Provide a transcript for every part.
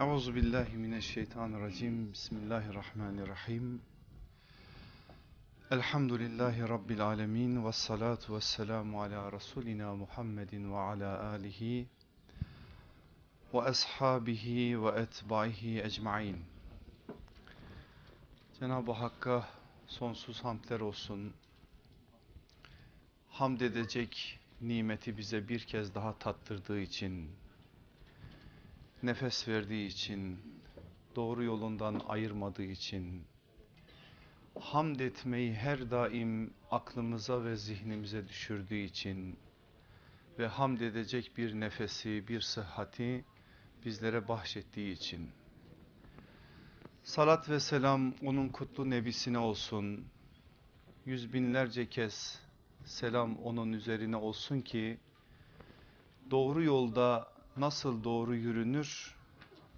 Euzu billahi mineşşeytanirracim. Bismillahirrahmanirrahim. Elhamdülillahi rabbil alamin ve salatu vesselamu ala rasulina Muhammedin ve ala alihi ve ashabihi ve etbaihi ecmaîn. Cenab-ı Hakk'a sonsuz hamdler olsun. Hamd edecek nimeti bize bir kez daha tattırdığı için nefes verdiği için, doğru yolundan ayırmadığı için, hamd etmeyi her daim aklımıza ve zihnimize düşürdüğü için ve hamd edecek bir nefesi, bir sıhhati bizlere bahşettiği için. Salat ve selam onun kutlu nebisine olsun. Yüz binlerce kez selam onun üzerine olsun ki doğru yolda nasıl doğru yürünür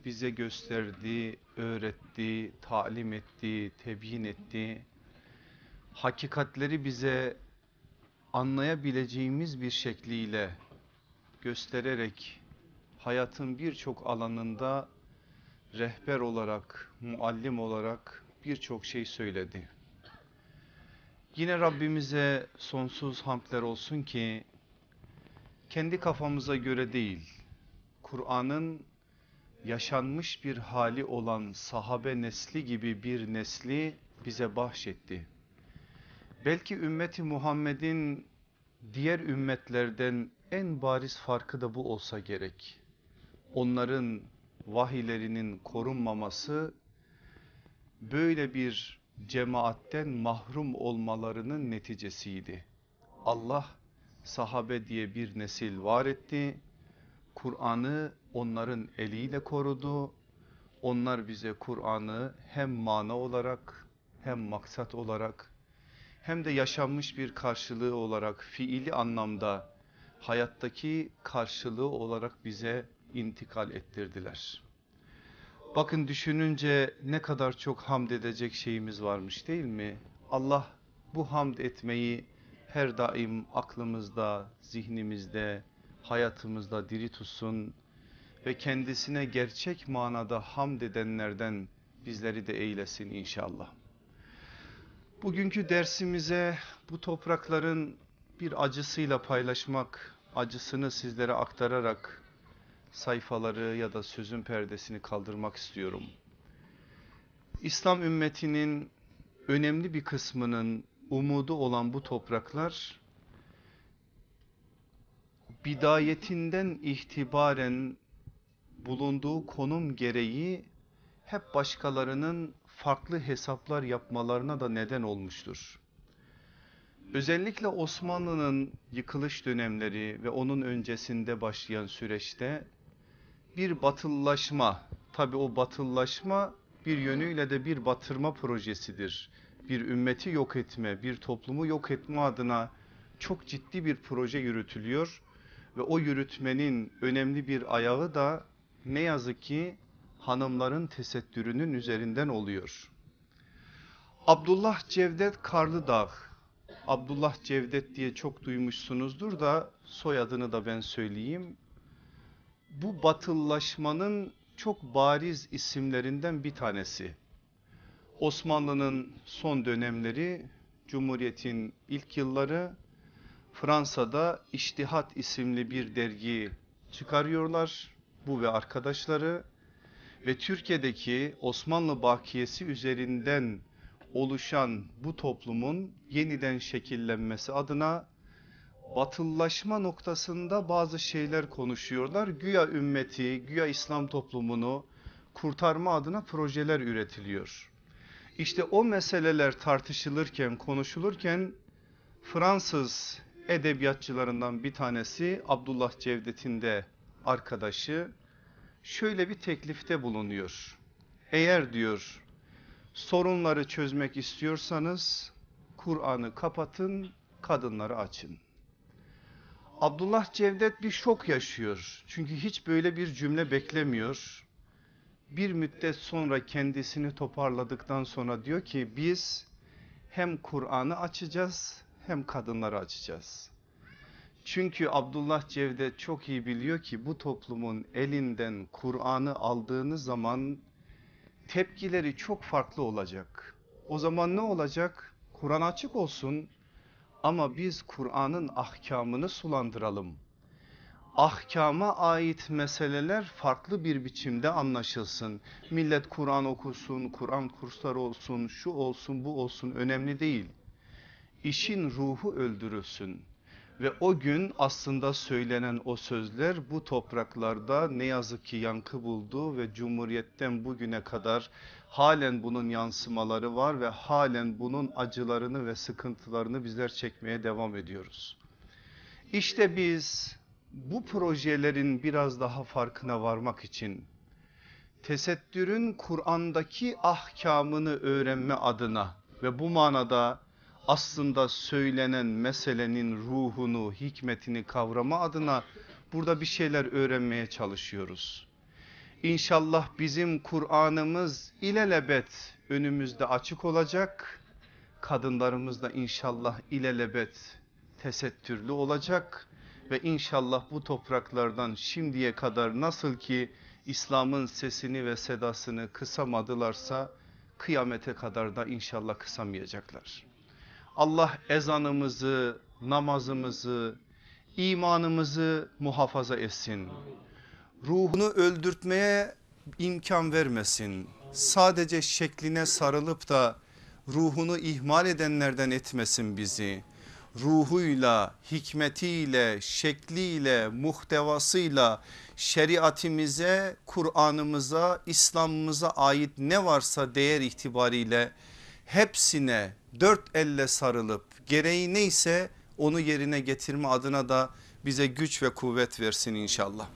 bize gösterdi, öğretti, talim etti, tebyin etti. Hakikatleri bize anlayabileceğimiz bir şekliyle göstererek hayatın birçok alanında rehber olarak, muallim olarak birçok şey söyledi. Yine Rabbimize sonsuz hamdler olsun ki kendi kafamıza göre değil, Kur'an'ın yaşanmış bir hali olan sahabe nesli gibi bir nesli bize bahşetti. Belki ümmeti Muhammed'in diğer ümmetlerden en bariz farkı da bu olsa gerek. Onların vahiylerinin korunmaması böyle bir cemaatten mahrum olmalarının neticesiydi. Allah sahabe diye bir nesil var etti Kur'an'ı onların eliyle korudu. Onlar bize Kur'an'ı hem mana olarak hem maksat olarak hem de yaşanmış bir karşılığı olarak fiili anlamda hayattaki karşılığı olarak bize intikal ettirdiler. Bakın düşününce ne kadar çok hamd edecek şeyimiz varmış değil mi? Allah bu hamd etmeyi her daim aklımızda, zihnimizde, hayatımızda diri tutsun ve kendisine gerçek manada hamd edenlerden bizleri de eylesin inşallah. Bugünkü dersimize bu toprakların bir acısıyla paylaşmak, acısını sizlere aktararak sayfaları ya da sözün perdesini kaldırmak istiyorum. İslam ümmetinin önemli bir kısmının umudu olan bu topraklar bidayetinden itibaren bulunduğu konum gereği hep başkalarının farklı hesaplar yapmalarına da neden olmuştur. Özellikle Osmanlı'nın yıkılış dönemleri ve onun öncesinde başlayan süreçte bir batıllaşma, tabi o batıllaşma bir yönüyle de bir batırma projesidir. Bir ümmeti yok etme, bir toplumu yok etme adına çok ciddi bir proje yürütülüyor ve o yürütmenin önemli bir ayağı da ne yazık ki hanımların tesettürünün üzerinden oluyor. Abdullah Cevdet Karlıdağ, Abdullah Cevdet diye çok duymuşsunuzdur da soyadını da ben söyleyeyim. Bu batıllaşmanın çok bariz isimlerinden bir tanesi. Osmanlı'nın son dönemleri, Cumhuriyet'in ilk yılları Fransa'da İştihat isimli bir dergi çıkarıyorlar. Bu ve arkadaşları ve Türkiye'deki Osmanlı bakiyesi üzerinden oluşan bu toplumun yeniden şekillenmesi adına batıllaşma noktasında bazı şeyler konuşuyorlar. Güya ümmeti, güya İslam toplumunu kurtarma adına projeler üretiliyor. İşte o meseleler tartışılırken, konuşulurken Fransız edebiyatçılarından bir tanesi Abdullah Cevdet'in de arkadaşı şöyle bir teklifte bulunuyor. Eğer diyor sorunları çözmek istiyorsanız Kur'an'ı kapatın kadınları açın. Abdullah Cevdet bir şok yaşıyor. Çünkü hiç böyle bir cümle beklemiyor. Bir müddet sonra kendisini toparladıktan sonra diyor ki biz hem Kur'an'ı açacağız hem kadınları açacağız. Çünkü Abdullah Cevdet çok iyi biliyor ki bu toplumun elinden Kur'an'ı aldığınız zaman tepkileri çok farklı olacak. O zaman ne olacak? Kur'an açık olsun ama biz Kur'an'ın ahkamını sulandıralım. Ahkama ait meseleler farklı bir biçimde anlaşılsın. Millet Kur'an okusun, Kur'an kursları olsun, şu olsun bu olsun önemli değil. İşin ruhu öldürülsün. Ve o gün aslında söylenen o sözler bu topraklarda ne yazık ki yankı buldu ve Cumhuriyet'ten bugüne kadar halen bunun yansımaları var ve halen bunun acılarını ve sıkıntılarını bizler çekmeye devam ediyoruz. İşte biz bu projelerin biraz daha farkına varmak için tesettürün Kur'an'daki ahkamını öğrenme adına ve bu manada aslında söylenen meselenin ruhunu, hikmetini kavrama adına burada bir şeyler öğrenmeye çalışıyoruz. İnşallah bizim Kur'an'ımız ilelebet önümüzde açık olacak. Kadınlarımız da inşallah ilelebet tesettürlü olacak ve inşallah bu topraklardan şimdiye kadar nasıl ki İslam'ın sesini ve sedasını kısamadılarsa kıyamete kadar da inşallah kısamayacaklar. Allah ezanımızı, namazımızı, imanımızı muhafaza etsin. Ruhunu öldürtmeye imkan vermesin. Sadece şekline sarılıp da ruhunu ihmal edenlerden etmesin bizi. Ruhuyla, hikmetiyle, şekliyle, muhtevasıyla şeriatimize, Kur'an'ımıza, İslam'ımıza ait ne varsa değer itibariyle hepsine dört elle sarılıp gereği neyse onu yerine getirme adına da bize güç ve kuvvet versin inşallah.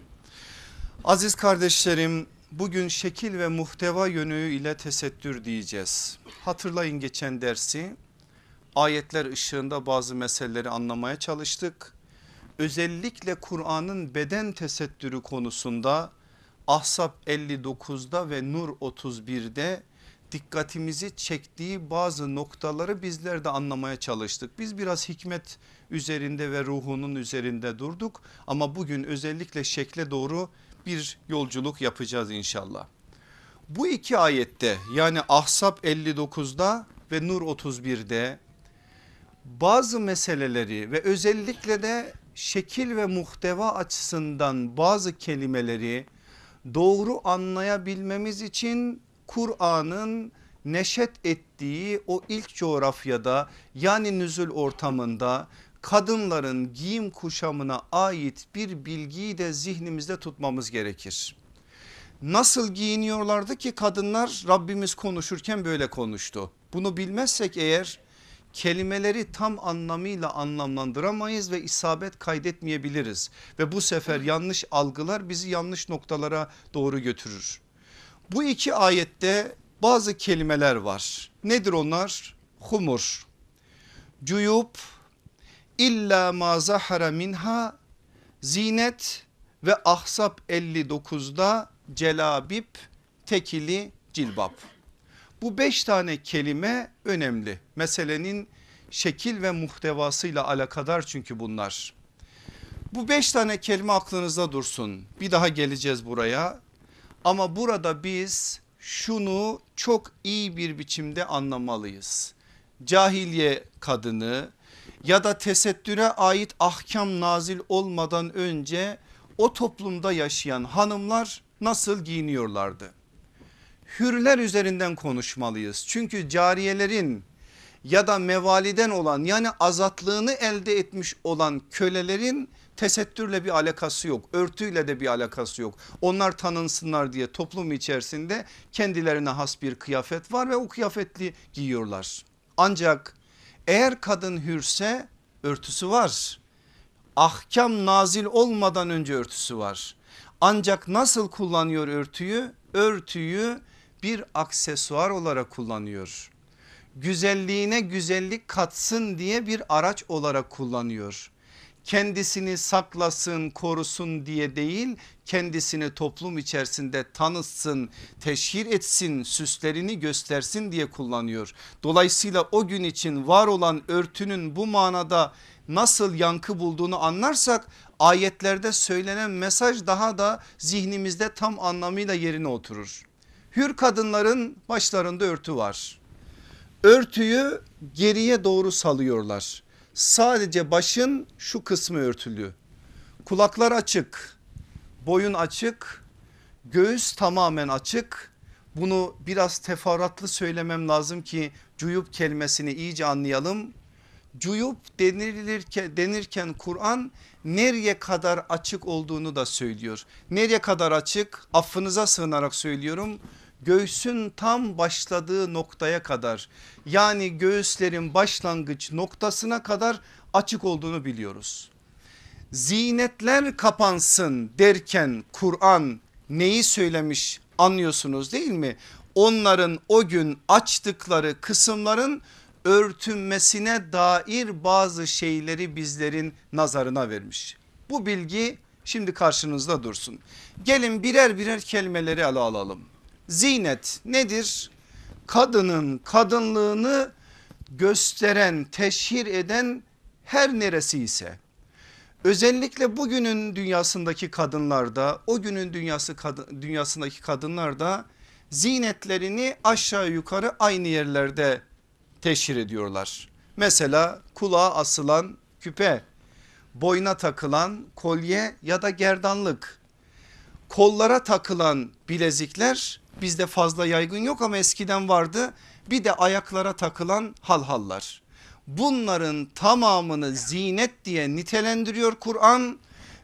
Aziz kardeşlerim bugün şekil ve muhteva yönüyle tesettür diyeceğiz. Hatırlayın geçen dersi ayetler ışığında bazı meseleleri anlamaya çalıştık. Özellikle Kur'an'ın beden tesettürü konusunda Ahzab 59'da ve Nur 31'de dikkatimizi çektiği bazı noktaları bizler de anlamaya çalıştık. Biz biraz hikmet üzerinde ve ruhunun üzerinde durduk ama bugün özellikle şekle doğru bir yolculuk yapacağız inşallah. Bu iki ayette yani Ahzab 59'da ve Nur 31'de bazı meseleleri ve özellikle de şekil ve muhteva açısından bazı kelimeleri doğru anlayabilmemiz için Kur'an'ın neşet ettiği o ilk coğrafyada yani nüzül ortamında kadınların giyim kuşamına ait bir bilgiyi de zihnimizde tutmamız gerekir. Nasıl giyiniyorlardı ki kadınlar Rabbimiz konuşurken böyle konuştu. Bunu bilmezsek eğer kelimeleri tam anlamıyla anlamlandıramayız ve isabet kaydetmeyebiliriz. Ve bu sefer yanlış algılar bizi yanlış noktalara doğru götürür. Bu iki ayette bazı kelimeler var. Nedir onlar? Humur, cuyub, illa ma zahara minha, zinet ve ahsap 59'da celabip, tekili, cilbap. Bu beş tane kelime önemli. Meselenin şekil ve muhtevasıyla alakadar çünkü bunlar. Bu beş tane kelime aklınızda dursun. Bir daha geleceğiz buraya. Ama burada biz şunu çok iyi bir biçimde anlamalıyız. Cahiliye kadını ya da tesettüre ait ahkam nazil olmadan önce o toplumda yaşayan hanımlar nasıl giyiniyorlardı? Hürler üzerinden konuşmalıyız. Çünkü cariyelerin ya da mevaliden olan yani azatlığını elde etmiş olan kölelerin tesettürle bir alakası yok. Örtüyle de bir alakası yok. Onlar tanınsınlar diye toplum içerisinde kendilerine has bir kıyafet var ve o kıyafetli giyiyorlar. Ancak eğer kadın hürse örtüsü var. Ahkam nazil olmadan önce örtüsü var. Ancak nasıl kullanıyor örtüyü? Örtüyü bir aksesuar olarak kullanıyor. Güzelliğine güzellik katsın diye bir araç olarak kullanıyor kendisini saklasın korusun diye değil kendisini toplum içerisinde tanıtsın teşhir etsin süslerini göstersin diye kullanıyor. Dolayısıyla o gün için var olan örtünün bu manada nasıl yankı bulduğunu anlarsak ayetlerde söylenen mesaj daha da zihnimizde tam anlamıyla yerine oturur. Hür kadınların başlarında örtü var. Örtüyü geriye doğru salıyorlar. Sadece başın şu kısmı örtülü. Kulaklar açık, boyun açık, göğüs tamamen açık. Bunu biraz teferruatlı söylemem lazım ki cuyup kelimesini iyice anlayalım. Cuyup denilirken, denirken Kur'an nereye kadar açık olduğunu da söylüyor. Nereye kadar açık? Affınıza sığınarak söylüyorum. Göğsün tam başladığı noktaya kadar yani göğüslerin başlangıç noktasına kadar açık olduğunu biliyoruz. Zinetler kapansın derken Kur'an neyi söylemiş anlıyorsunuz değil mi? Onların o gün açtıkları kısımların örtünmesine dair bazı şeyleri bizlerin nazarına vermiş. Bu bilgi şimdi karşınızda dursun. Gelin birer birer kelimeleri ele alalım. Zinet nedir? Kadının kadınlığını gösteren, teşhir eden her neresi ise özellikle bugünün dünyasındaki kadınlarda o günün dünyası dünyasındaki kadınlarda zinetlerini aşağı yukarı aynı yerlerde teşhir ediyorlar. Mesela kulağa asılan küpe, boyna takılan kolye ya da gerdanlık, kollara takılan bilezikler bizde fazla yaygın yok ama eskiden vardı. Bir de ayaklara takılan halhallar. Bunların tamamını zinet diye nitelendiriyor Kur'an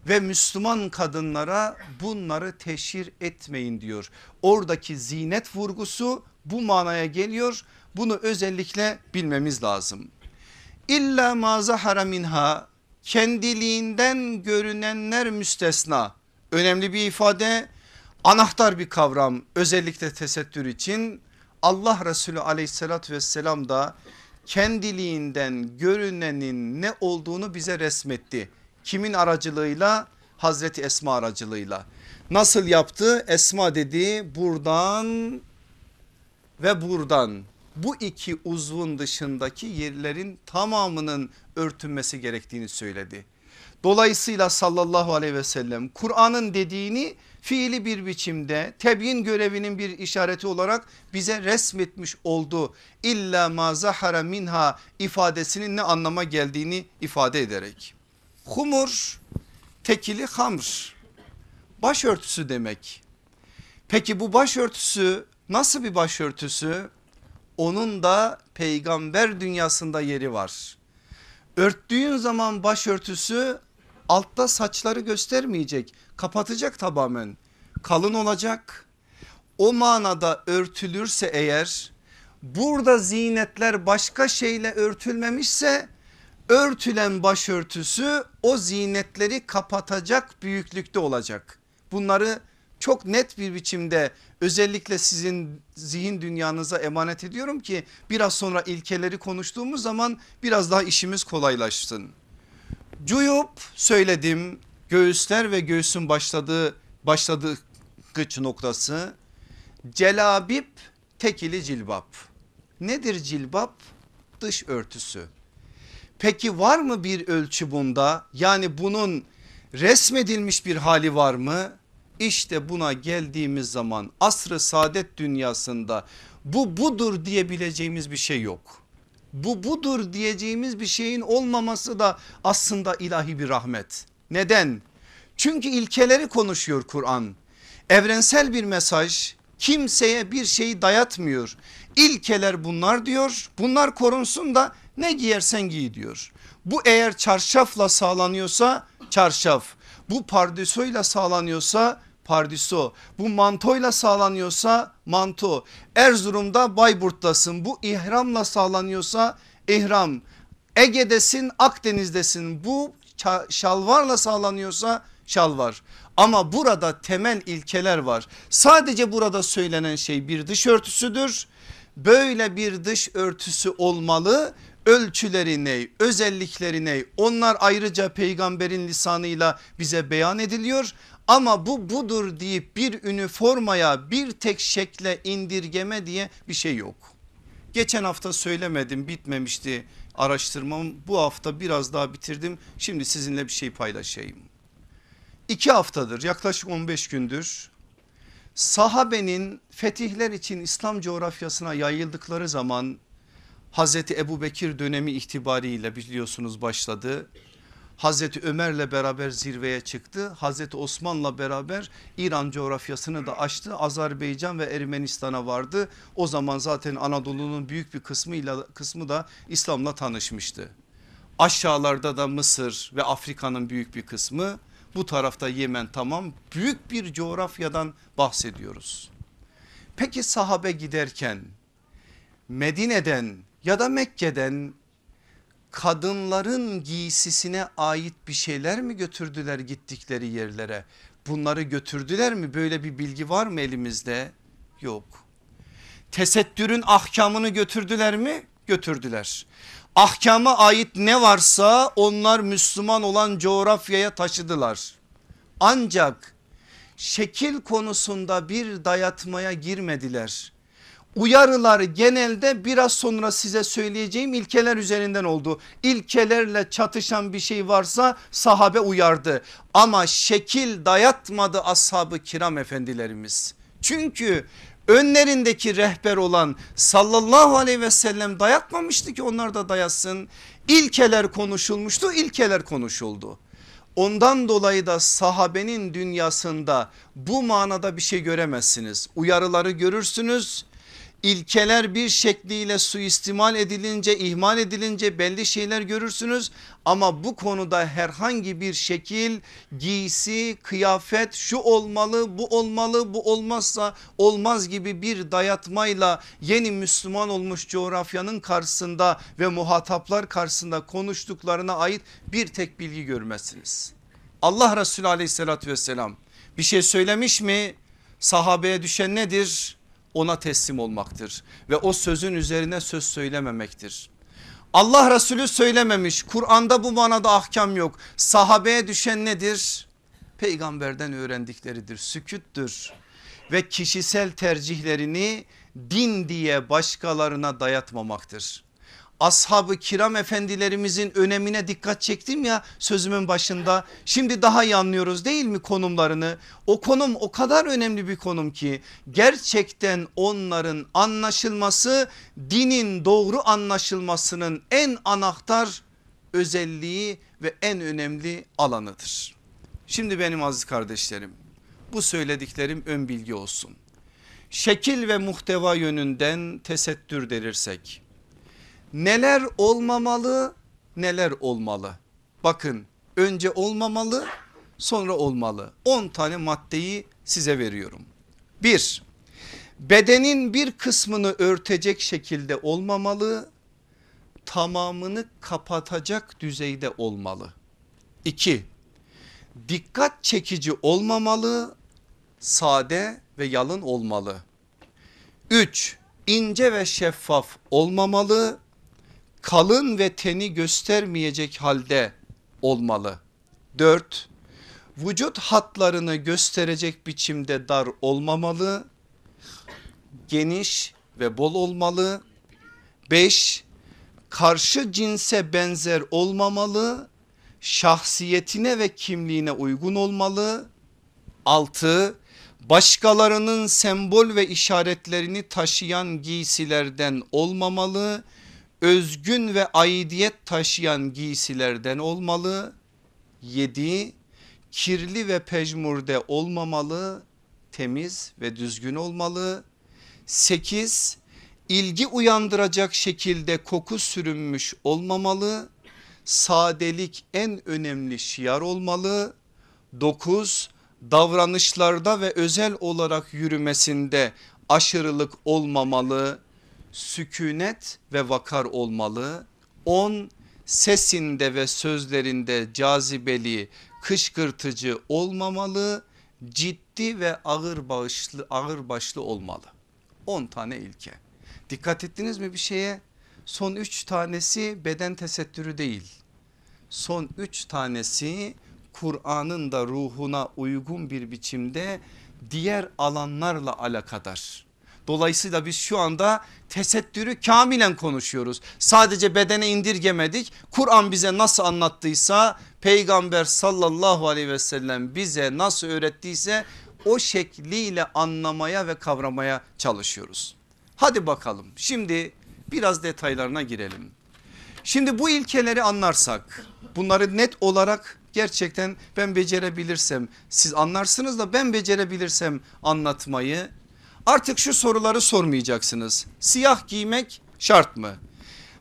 ve Müslüman kadınlara bunları teşhir etmeyin diyor. Oradaki zinet vurgusu bu manaya geliyor. Bunu özellikle bilmemiz lazım. İlla ma zahara minha kendiliğinden görünenler müstesna. Önemli bir ifade anahtar bir kavram özellikle tesettür için Allah Resulü aleyhissalatü vesselam da kendiliğinden görünenin ne olduğunu bize resmetti. Kimin aracılığıyla? Hazreti Esma aracılığıyla. Nasıl yaptı? Esma dedi buradan ve buradan bu iki uzvun dışındaki yerlerin tamamının örtünmesi gerektiğini söyledi. Dolayısıyla sallallahu aleyhi ve sellem Kur'an'ın dediğini fiili bir biçimde tebyin görevinin bir işareti olarak bize resmetmiş oldu. İlla ma zahara minha ifadesinin ne anlama geldiğini ifade ederek. Humur tekili hamr başörtüsü demek. Peki bu başörtüsü nasıl bir başörtüsü? Onun da peygamber dünyasında yeri var. Örttüğün zaman başörtüsü altta saçları göstermeyecek kapatacak tamamen kalın olacak. O manada örtülürse eğer burada zinetler başka şeyle örtülmemişse örtülen başörtüsü o zinetleri kapatacak büyüklükte olacak. Bunları çok net bir biçimde özellikle sizin zihin dünyanıza emanet ediyorum ki biraz sonra ilkeleri konuştuğumuz zaman biraz daha işimiz kolaylaşsın. Cuyup söyledim göğüsler ve göğsün başladığı başladığı gıç noktası celabip tekili cilbap. Nedir cilbap? Dış örtüsü. Peki var mı bir ölçü bunda? Yani bunun resmedilmiş bir hali var mı? İşte buna geldiğimiz zaman asrı saadet dünyasında bu budur diyebileceğimiz bir şey yok. Bu budur diyeceğimiz bir şeyin olmaması da aslında ilahi bir rahmet. Neden? Çünkü ilkeleri konuşuyor Kur'an. Evrensel bir mesaj kimseye bir şeyi dayatmıyor. İlkeler bunlar diyor bunlar korunsun da ne giyersen giy diyor. Bu eğer çarşafla sağlanıyorsa çarşaf bu pardüsoyla sağlanıyorsa pardiso bu mantoyla sağlanıyorsa manto Erzurum'da Bayburt'tasın bu ihramla sağlanıyorsa ihram Ege'desin Akdeniz'desin bu şalvarla sağlanıyorsa şalvar ama burada temel ilkeler var. Sadece burada söylenen şey bir dış örtüsüdür. Böyle bir dış örtüsü olmalı. Ölçüleri ne özellikleri ne onlar ayrıca peygamberin lisanıyla bize beyan ediliyor. Ama bu budur deyip bir üniformaya bir tek şekle indirgeme diye bir şey yok. Geçen hafta söylemedim bitmemişti araştırmam bu hafta biraz daha bitirdim şimdi sizinle bir şey paylaşayım. İki haftadır yaklaşık 15 gündür sahabenin fetihler için İslam coğrafyasına yayıldıkları zaman Hazreti Ebu Bekir dönemi itibariyle biliyorsunuz başladı. Hazreti Ömer'le beraber zirveye çıktı. Hazreti Osman'la beraber İran coğrafyasını da açtı. Azerbaycan ve Ermenistan'a vardı. O zaman zaten Anadolu'nun büyük bir kısmıyla kısmı da İslam'la tanışmıştı. Aşağılarda da Mısır ve Afrika'nın büyük bir kısmı. Bu tarafta Yemen tamam büyük bir coğrafyadan bahsediyoruz. Peki sahabe giderken Medine'den ya da Mekke'den kadınların giysisine ait bir şeyler mi götürdüler gittikleri yerlere? Bunları götürdüler mi? Böyle bir bilgi var mı elimizde? Yok. Tesettürün ahkamını götürdüler mi? Götürdüler. Ahkama ait ne varsa onlar Müslüman olan coğrafyaya taşıdılar. Ancak şekil konusunda bir dayatmaya girmediler uyarılar genelde biraz sonra size söyleyeceğim ilkeler üzerinden oldu. İlkelerle çatışan bir şey varsa sahabe uyardı ama şekil dayatmadı ashabı kiram efendilerimiz. Çünkü önlerindeki rehber olan sallallahu aleyhi ve sellem dayatmamıştı ki onlar da dayasın. İlkeler konuşulmuştu ilkeler konuşuldu. Ondan dolayı da sahabenin dünyasında bu manada bir şey göremezsiniz. Uyarıları görürsünüz ilkeler bir şekliyle suistimal edilince ihmal edilince belli şeyler görürsünüz ama bu konuda herhangi bir şekil giysi kıyafet şu olmalı bu olmalı bu olmazsa olmaz gibi bir dayatmayla yeni Müslüman olmuş coğrafyanın karşısında ve muhataplar karşısında konuştuklarına ait bir tek bilgi görmezsiniz. Allah Resulü aleyhissalatü vesselam bir şey söylemiş mi sahabeye düşen nedir? Ona teslim olmaktır ve o sözün üzerine söz söylememektir. Allah Resulü söylememiş Kur'an'da bu manada ahkam yok sahabeye düşen nedir? Peygamberden öğrendikleridir süküttür ve kişisel tercihlerini din diye başkalarına dayatmamaktır ashabı kiram efendilerimizin önemine dikkat çektim ya sözümün başında. Şimdi daha iyi anlıyoruz değil mi konumlarını? O konum o kadar önemli bir konum ki gerçekten onların anlaşılması dinin doğru anlaşılmasının en anahtar özelliği ve en önemli alanıdır. Şimdi benim aziz kardeşlerim bu söylediklerim ön bilgi olsun. Şekil ve muhteva yönünden tesettür derirsek neler olmamalı neler olmalı. Bakın önce olmamalı sonra olmalı. 10 tane maddeyi size veriyorum. 1. Bedenin bir kısmını örtecek şekilde olmamalı. Tamamını kapatacak düzeyde olmalı. 2. Dikkat çekici olmamalı. Sade ve yalın olmalı. 3. ince ve şeffaf olmamalı kalın ve teni göstermeyecek halde olmalı. 4. Vücut hatlarını gösterecek biçimde dar olmamalı. Geniş ve bol olmalı. 5. Karşı cinse benzer olmamalı. Şahsiyetine ve kimliğine uygun olmalı. 6. Başkalarının sembol ve işaretlerini taşıyan giysilerden olmamalı özgün ve aidiyet taşıyan giysilerden olmalı. 7. Kirli ve pejmurde olmamalı, temiz ve düzgün olmalı. 8. ilgi uyandıracak şekilde koku sürünmüş olmamalı. Sadelik en önemli şiar olmalı. 9. Davranışlarda ve özel olarak yürümesinde aşırılık olmamalı sükunet ve vakar olmalı. 10 sesinde ve sözlerinde cazibeli kışkırtıcı olmamalı ciddi ve ağır başlı ağır başlı olmalı 10 tane ilke Dikkat ettiniz mi bir şeye? Son üç tanesi beden tesettürü değil. Son üç tanesi Kur'an'ın da ruhuna uygun bir biçimde diğer alanlarla alakadar. Dolayısıyla biz şu anda tesettürü kamilen konuşuyoruz. Sadece bedene indirgemedik. Kur'an bize nasıl anlattıysa peygamber sallallahu aleyhi ve sellem bize nasıl öğrettiyse o şekliyle anlamaya ve kavramaya çalışıyoruz. Hadi bakalım şimdi biraz detaylarına girelim. Şimdi bu ilkeleri anlarsak bunları net olarak gerçekten ben becerebilirsem siz anlarsınız da ben becerebilirsem anlatmayı artık şu soruları sormayacaksınız. Siyah giymek şart mı?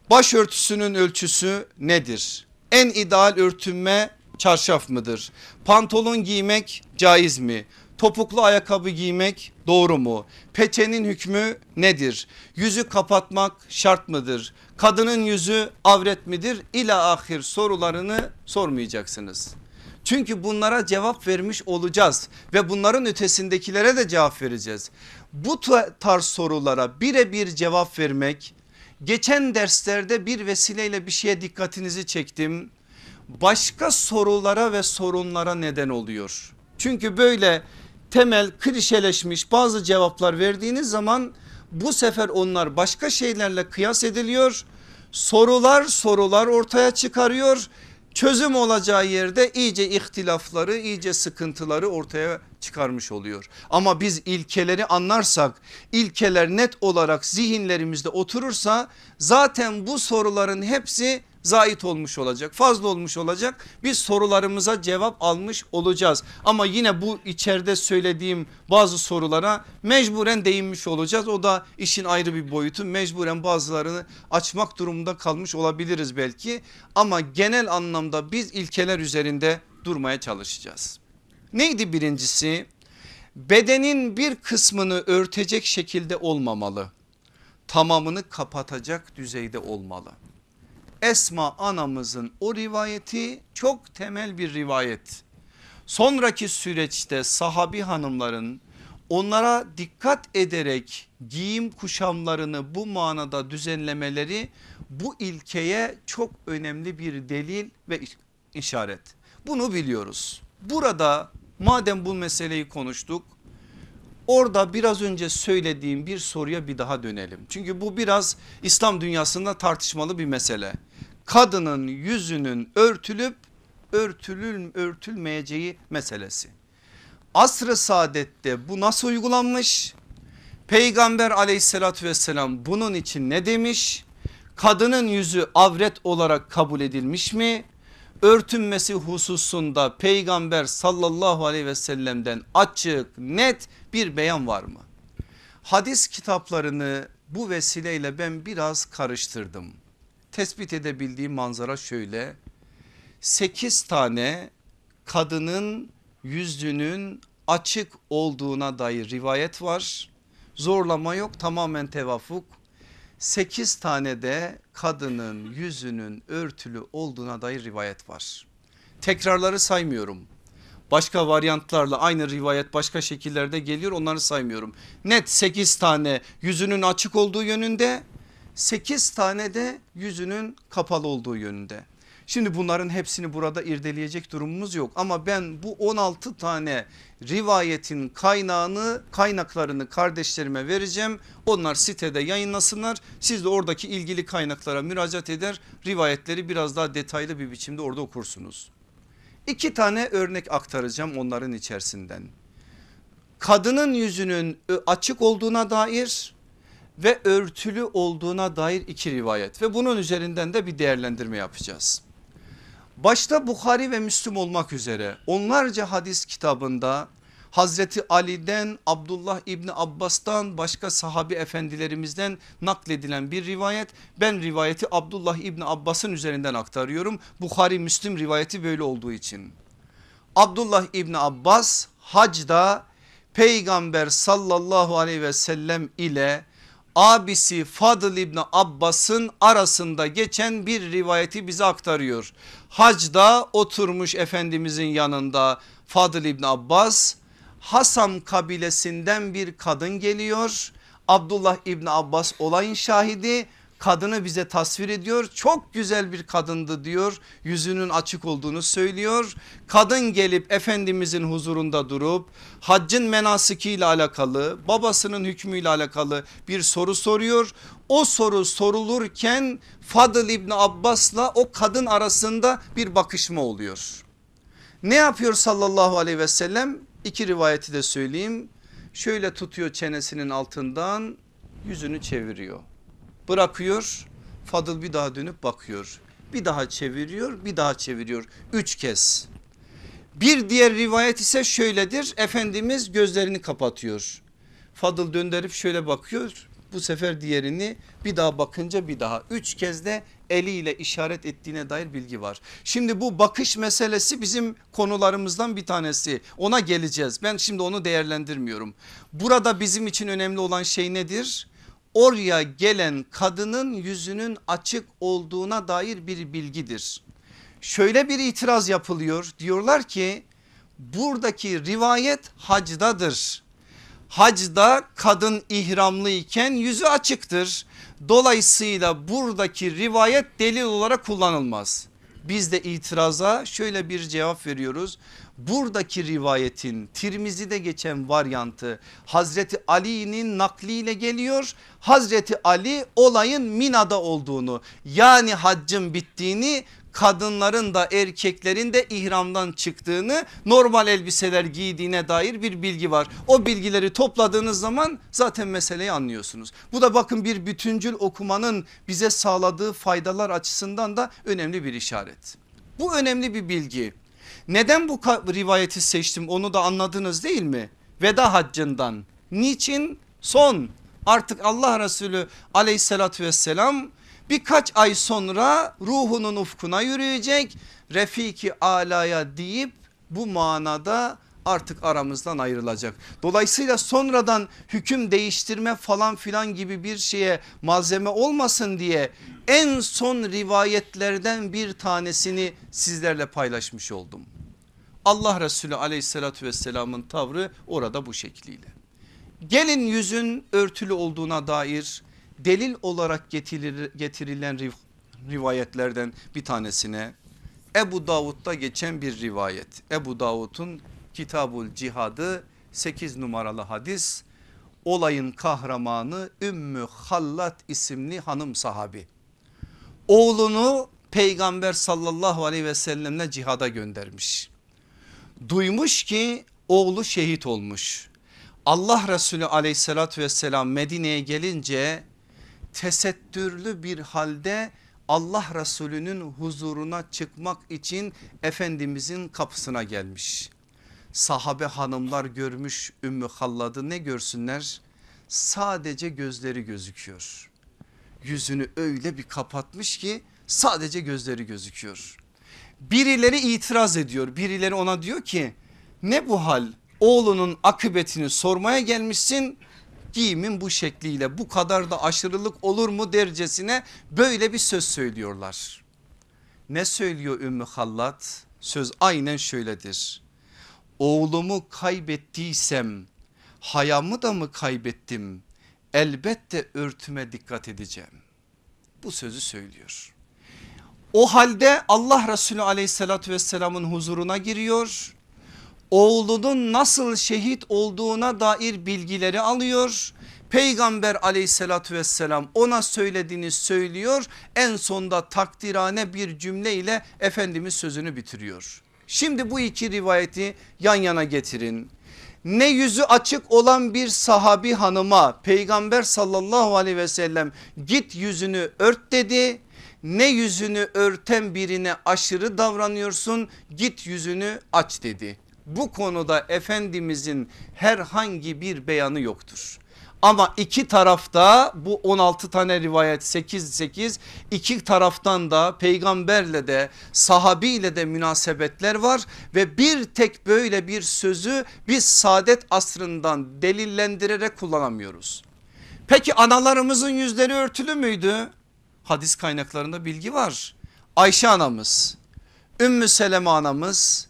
Başörtüsünün ölçüsü nedir? En ideal örtünme çarşaf mıdır? Pantolon giymek caiz mi? Topuklu ayakkabı giymek doğru mu? Peçenin hükmü nedir? Yüzü kapatmak şart mıdır? Kadının yüzü avret midir? İla ahir sorularını sormayacaksınız. Çünkü bunlara cevap vermiş olacağız ve bunların ötesindekilere de cevap vereceğiz. Bu tarz sorulara birebir cevap vermek geçen derslerde bir vesileyle bir şeye dikkatinizi çektim. Başka sorulara ve sorunlara neden oluyor. Çünkü böyle temel klişeleşmiş bazı cevaplar verdiğiniz zaman bu sefer onlar başka şeylerle kıyas ediliyor. Sorular sorular ortaya çıkarıyor. Çözüm olacağı yerde iyice ihtilafları iyice sıkıntıları ortaya çıkarmış oluyor. Ama biz ilkeleri anlarsak ilkeler net olarak zihinlerimizde oturursa zaten bu soruların hepsi zait olmuş olacak fazla olmuş olacak. Biz sorularımıza cevap almış olacağız. Ama yine bu içeride söylediğim bazı sorulara mecburen değinmiş olacağız. O da işin ayrı bir boyutu. Mecburen bazılarını açmak durumunda kalmış olabiliriz belki. Ama genel anlamda biz ilkeler üzerinde durmaya çalışacağız. Neydi birincisi? Bedenin bir kısmını örtecek şekilde olmamalı. Tamamını kapatacak düzeyde olmalı. Esma anamızın o rivayeti çok temel bir rivayet. Sonraki süreçte sahabi hanımların onlara dikkat ederek giyim kuşamlarını bu manada düzenlemeleri bu ilkeye çok önemli bir delil ve işaret. Bunu biliyoruz. Burada madem bu meseleyi konuştuk orada biraz önce söylediğim bir soruya bir daha dönelim. Çünkü bu biraz İslam dünyasında tartışmalı bir mesele kadının yüzünün örtülüp örtülül örtülmeyeceği meselesi. Asr-ı saadette bu nasıl uygulanmış? Peygamber aleyhissalatü vesselam bunun için ne demiş? Kadının yüzü avret olarak kabul edilmiş mi? Örtünmesi hususunda peygamber sallallahu aleyhi ve sellem'den açık net bir beyan var mı? Hadis kitaplarını bu vesileyle ben biraz karıştırdım tespit edebildiğim manzara şöyle. 8 tane kadının yüzünün açık olduğuna dair rivayet var. Zorlama yok tamamen tevafuk. 8 tane de kadının yüzünün örtülü olduğuna dair rivayet var. Tekrarları saymıyorum. Başka varyantlarla aynı rivayet başka şekillerde geliyor onları saymıyorum. Net 8 tane yüzünün açık olduğu yönünde 8 tane de yüzünün kapalı olduğu yönünde. Şimdi bunların hepsini burada irdeleyecek durumumuz yok ama ben bu 16 tane rivayetin kaynağını kaynaklarını kardeşlerime vereceğim. Onlar sitede yayınlasınlar. Siz de oradaki ilgili kaynaklara müracaat eder rivayetleri biraz daha detaylı bir biçimde orada okursunuz. İki tane örnek aktaracağım onların içerisinden. Kadının yüzünün açık olduğuna dair ve örtülü olduğuna dair iki rivayet ve bunun üzerinden de bir değerlendirme yapacağız. Başta Bukhari ve Müslüm olmak üzere onlarca hadis kitabında Hazreti Ali'den Abdullah İbni Abbas'tan başka sahabi efendilerimizden nakledilen bir rivayet. Ben rivayeti Abdullah İbni Abbas'ın üzerinden aktarıyorum. Bukhari Müslüm rivayeti böyle olduğu için. Abdullah İbni Abbas hacda peygamber sallallahu aleyhi ve sellem ile abisi Fadıl İbni Abbas'ın arasında geçen bir rivayeti bize aktarıyor. Hacda oturmuş Efendimizin yanında Fadıl İbni Abbas Hasam kabilesinden bir kadın geliyor. Abdullah İbni Abbas olayın şahidi kadını bize tasvir ediyor. Çok güzel bir kadındı diyor. Yüzünün açık olduğunu söylüyor. Kadın gelip Efendimizin huzurunda durup haccın menasikiyle alakalı babasının hükmüyle alakalı bir soru soruyor. O soru sorulurken Fadıl İbni Abbas'la o kadın arasında bir bakışma oluyor. Ne yapıyor sallallahu aleyhi ve sellem? İki rivayeti de söyleyeyim. Şöyle tutuyor çenesinin altından yüzünü çeviriyor bırakıyor. Fadıl bir daha dönüp bakıyor. Bir daha çeviriyor bir daha çeviriyor. Üç kez. Bir diğer rivayet ise şöyledir. Efendimiz gözlerini kapatıyor. Fadıl döndürüp şöyle bakıyor. Bu sefer diğerini bir daha bakınca bir daha. Üç kez de eliyle işaret ettiğine dair bilgi var. Şimdi bu bakış meselesi bizim konularımızdan bir tanesi. Ona geleceğiz. Ben şimdi onu değerlendirmiyorum. Burada bizim için önemli olan şey nedir? Oraya gelen kadının yüzünün açık olduğuna dair bir bilgidir. Şöyle bir itiraz yapılıyor diyorlar ki buradaki rivayet hacdadır. Hacda kadın ihramlı iken yüzü açıktır. Dolayısıyla buradaki rivayet delil olarak kullanılmaz. Biz de itiraza şöyle bir cevap veriyoruz buradaki rivayetin Tirmizi'de geçen varyantı Hazreti Ali'nin nakliyle geliyor. Hazreti Ali olayın Mina'da olduğunu yani haccın bittiğini kadınların da erkeklerin de ihramdan çıktığını normal elbiseler giydiğine dair bir bilgi var. O bilgileri topladığınız zaman zaten meseleyi anlıyorsunuz. Bu da bakın bir bütüncül okumanın bize sağladığı faydalar açısından da önemli bir işaret. Bu önemli bir bilgi. Neden bu rivayeti seçtim onu da anladınız değil mi? Veda haccından. Niçin? Son artık Allah Resulü aleyhissalatü vesselam birkaç ay sonra ruhunun ufkuna yürüyecek. Refiki alaya deyip bu manada artık aramızdan ayrılacak. Dolayısıyla sonradan hüküm değiştirme falan filan gibi bir şeye malzeme olmasın diye en son rivayetlerden bir tanesini sizlerle paylaşmış oldum. Allah Resulü aleyhissalatü vesselamın tavrı orada bu şekliyle. Gelin yüzün örtülü olduğuna dair delil olarak getirilir, getirilen rivayetlerden bir tanesine Ebu Davud'da geçen bir rivayet. Ebu Davud'un Kitabul Cihadı 8 numaralı hadis olayın kahramanı Ümmü Hallat isimli hanım sahabi. Oğlunu peygamber sallallahu aleyhi ve sellemle cihada göndermiş duymuş ki oğlu şehit olmuş. Allah Resulü aleyhissalatü vesselam Medine'ye gelince tesettürlü bir halde Allah Resulü'nün huzuruna çıkmak için Efendimizin kapısına gelmiş. Sahabe hanımlar görmüş Ümmü Hallad'ı ne görsünler? Sadece gözleri gözüküyor. Yüzünü öyle bir kapatmış ki sadece gözleri gözüküyor. Birileri itiraz ediyor birileri ona diyor ki ne bu hal oğlunun akıbetini sormaya gelmişsin giyimin bu şekliyle bu kadar da aşırılık olur mu dercesine böyle bir söz söylüyorlar. Ne söylüyor Ümmü Hallat? Söz aynen şöyledir. Oğlumu kaybettiysem hayamı da mı kaybettim? Elbette örtüme dikkat edeceğim. Bu sözü söylüyor. O halde Allah Resulü aleyhissalatü vesselamın huzuruna giriyor. Oğlunun nasıl şehit olduğuna dair bilgileri alıyor. Peygamber aleyhissalatü vesselam ona söylediğini söylüyor. En sonda takdirane bir cümle ile Efendimiz sözünü bitiriyor. Şimdi bu iki rivayeti yan yana getirin. Ne yüzü açık olan bir sahabi hanıma peygamber sallallahu aleyhi ve sellem git yüzünü ört dedi ne yüzünü örten birine aşırı davranıyorsun git yüzünü aç dedi. Bu konuda Efendimizin herhangi bir beyanı yoktur. Ama iki tarafta bu 16 tane rivayet 8 8 iki taraftan da peygamberle de sahabiyle de münasebetler var ve bir tek böyle bir sözü biz saadet asrından delillendirerek kullanamıyoruz. Peki analarımızın yüzleri örtülü müydü? Hadis kaynaklarında bilgi var. Ayşe anamız, Ümmü Seleme anamız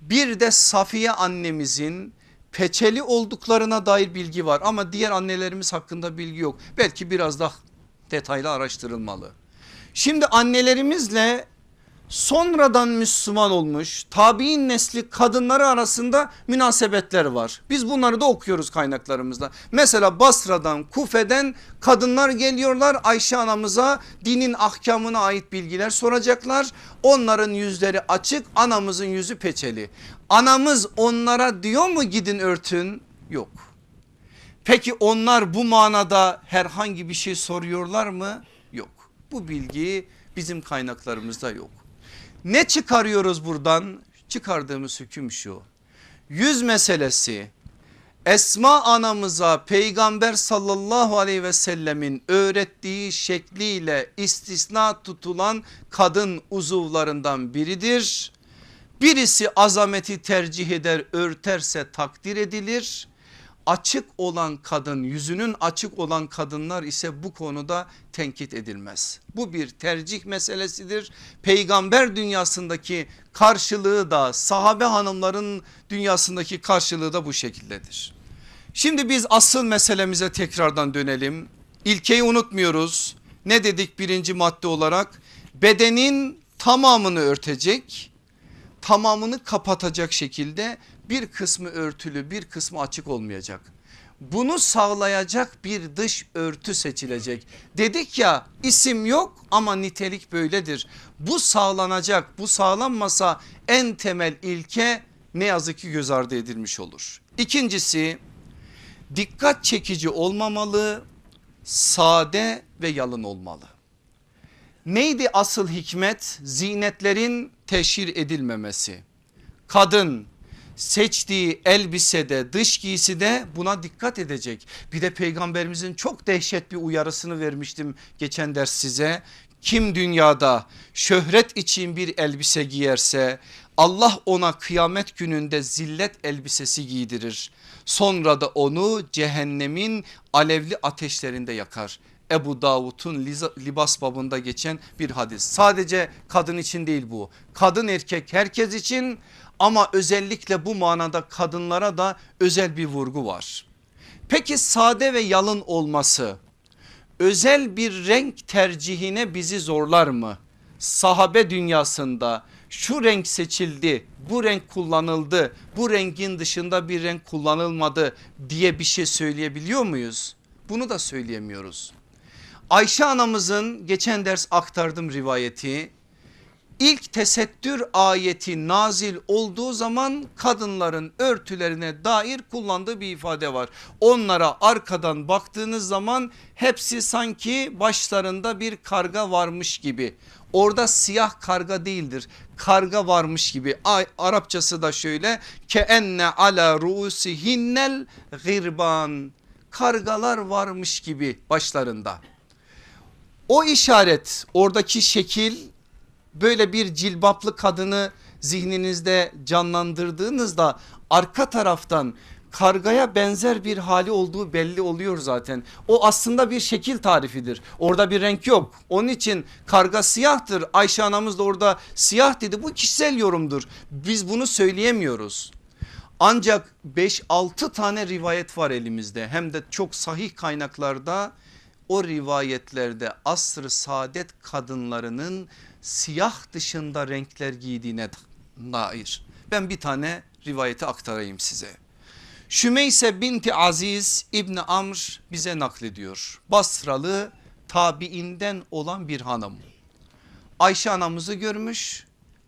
bir de Safiye annemizin peçeli olduklarına dair bilgi var ama diğer annelerimiz hakkında bilgi yok. Belki biraz daha detaylı araştırılmalı. Şimdi annelerimizle sonradan Müslüman olmuş tabi'in nesli kadınları arasında münasebetler var. Biz bunları da okuyoruz kaynaklarımızda. Mesela Basra'dan Kufe'den kadınlar geliyorlar Ayşe anamıza dinin ahkamına ait bilgiler soracaklar. Onların yüzleri açık anamızın yüzü peçeli. Anamız onlara diyor mu gidin örtün? Yok. Peki onlar bu manada herhangi bir şey soruyorlar mı? Yok. Bu bilgi bizim kaynaklarımızda yok. Ne çıkarıyoruz buradan? Çıkardığımız hüküm şu. Yüz meselesi Esma anamıza peygamber sallallahu aleyhi ve sellemin öğrettiği şekliyle istisna tutulan kadın uzuvlarından biridir. Birisi azameti tercih eder örterse takdir edilir açık olan kadın yüzünün açık olan kadınlar ise bu konuda tenkit edilmez. Bu bir tercih meselesidir. Peygamber dünyasındaki karşılığı da sahabe hanımların dünyasındaki karşılığı da bu şekildedir. Şimdi biz asıl meselemize tekrardan dönelim. İlkeyi unutmuyoruz. Ne dedik birinci madde olarak? Bedenin tamamını örtecek, tamamını kapatacak şekilde bir kısmı örtülü bir kısmı açık olmayacak. Bunu sağlayacak bir dış örtü seçilecek. Dedik ya isim yok ama nitelik böyledir. Bu sağlanacak bu sağlanmasa en temel ilke ne yazık ki göz ardı edilmiş olur. İkincisi dikkat çekici olmamalı sade ve yalın olmalı. Neydi asıl hikmet? Zinetlerin teşhir edilmemesi. Kadın seçtiği elbisede dış giysi de buna dikkat edecek. Bir de peygamberimizin çok dehşet bir uyarısını vermiştim geçen ders size. Kim dünyada şöhret için bir elbise giyerse Allah ona kıyamet gününde zillet elbisesi giydirir. Sonra da onu cehennemin alevli ateşlerinde yakar. Ebu Davud'un libas babında geçen bir hadis. Sadece kadın için değil bu. Kadın erkek herkes için ama özellikle bu manada kadınlara da özel bir vurgu var. Peki sade ve yalın olması özel bir renk tercihine bizi zorlar mı? Sahabe dünyasında şu renk seçildi bu renk kullanıldı bu rengin dışında bir renk kullanılmadı diye bir şey söyleyebiliyor muyuz? Bunu da söyleyemiyoruz. Ayşe anamızın geçen ders aktardım rivayeti İlk tesettür ayeti nazil olduğu zaman kadınların örtülerine dair kullandığı bir ifade var. Onlara arkadan baktığınız zaman hepsi sanki başlarında bir karga varmış gibi. Orada siyah karga değildir karga varmış gibi Arapçası da şöyle ke enne ala ruusihinnel gırban kargalar varmış gibi başlarında. O işaret oradaki şekil böyle bir cilbaplı kadını zihninizde canlandırdığınızda arka taraftan kargaya benzer bir hali olduğu belli oluyor zaten. O aslında bir şekil tarifidir. Orada bir renk yok. Onun için karga siyahtır. Ayşe anamız da orada siyah dedi. Bu kişisel yorumdur. Biz bunu söyleyemiyoruz. Ancak 5-6 tane rivayet var elimizde. Hem de çok sahih kaynaklarda o rivayetlerde asr-ı saadet kadınlarının siyah dışında renkler giydiğine dair. Ben bir tane rivayeti aktarayım size. Şümeyse binti Aziz İbni Amr bize naklediyor. Basralı tabiinden olan bir hanım. Ayşe anamızı görmüş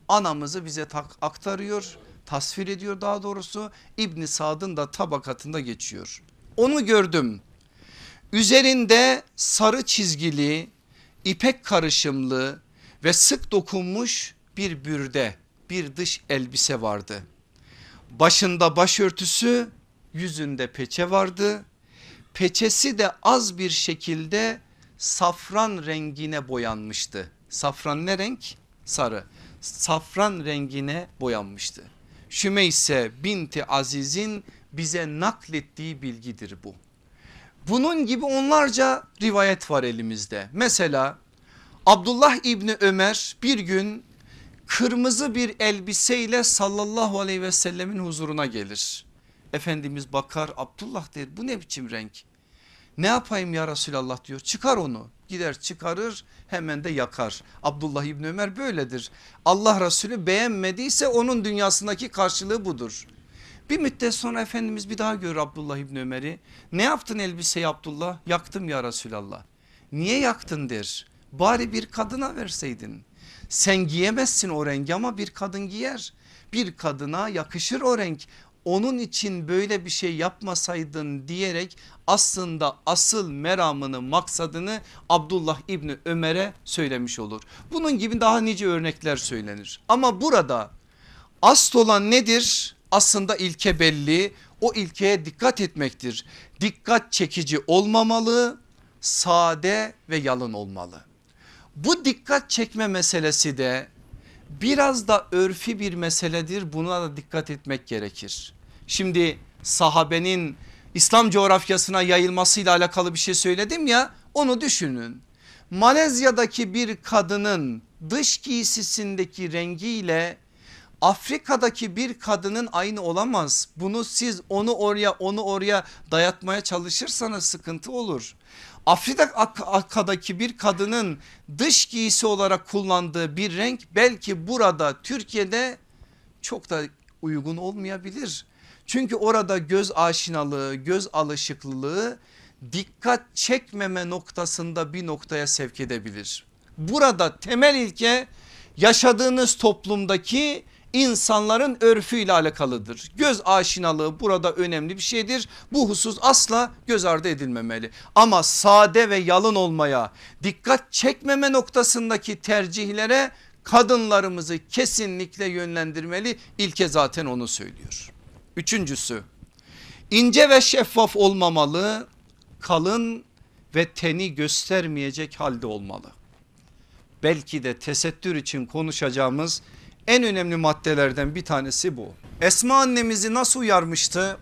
anamızı bize aktarıyor tasvir ediyor daha doğrusu İbni Sad'ın da tabakatında geçiyor. Onu gördüm üzerinde sarı çizgili ipek karışımlı ve sık dokunmuş bir bürde bir dış elbise vardı. Başında başörtüsü yüzünde peçe vardı. Peçesi de az bir şekilde safran rengine boyanmıştı. Safran ne renk? Sarı. Safran rengine boyanmıştı. Şümeyse binti Aziz'in bize naklettiği bilgidir bu. Bunun gibi onlarca rivayet var elimizde. Mesela Abdullah İbni Ömer bir gün kırmızı bir elbiseyle sallallahu aleyhi ve sellemin huzuruna gelir. Efendimiz bakar Abdullah der bu ne biçim renk? Ne yapayım ya Resulallah diyor çıkar onu gider çıkarır hemen de yakar. Abdullah İbni Ömer böyledir. Allah Resulü beğenmediyse onun dünyasındaki karşılığı budur. Bir müddet sonra Efendimiz bir daha görür Abdullah İbni Ömer'i. Ne yaptın elbiseyi Abdullah? Yaktım ya Resulallah. Niye yaktın der. Bari bir kadına verseydin. Sen giyemezsin o rengi ama bir kadın giyer. Bir kadına yakışır o renk onun için böyle bir şey yapmasaydın diyerek aslında asıl meramını maksadını Abdullah İbni Ömer'e söylemiş olur. Bunun gibi daha nice örnekler söylenir. Ama burada asıl olan nedir? Aslında ilke belli o ilkeye dikkat etmektir. Dikkat çekici olmamalı sade ve yalın olmalı. Bu dikkat çekme meselesi de biraz da örfi bir meseledir buna da dikkat etmek gerekir. Şimdi sahabenin İslam coğrafyasına yayılmasıyla alakalı bir şey söyledim ya onu düşünün. Malezya'daki bir kadının dış giysisindeki rengiyle Afrika'daki bir kadının aynı olamaz. Bunu siz onu oraya onu oraya dayatmaya çalışırsanız sıkıntı olur. Afrika'daki bir kadının dış giysi olarak kullandığı bir renk belki burada Türkiye'de çok da uygun olmayabilir. Çünkü orada göz aşinalığı, göz alışıklılığı dikkat çekmeme noktasında bir noktaya sevk edebilir. Burada temel ilke yaşadığınız toplumdaki insanların örfüyle alakalıdır. Göz aşinalığı burada önemli bir şeydir. Bu husus asla göz ardı edilmemeli. Ama sade ve yalın olmaya dikkat çekmeme noktasındaki tercihlere kadınlarımızı kesinlikle yönlendirmeli. İlke zaten onu söylüyor. Üçüncüsü ince ve şeffaf olmamalı kalın ve teni göstermeyecek halde olmalı. Belki de tesettür için konuşacağımız en önemli maddelerden bir tanesi bu. Esma annemizi nasıl uyarmıştı?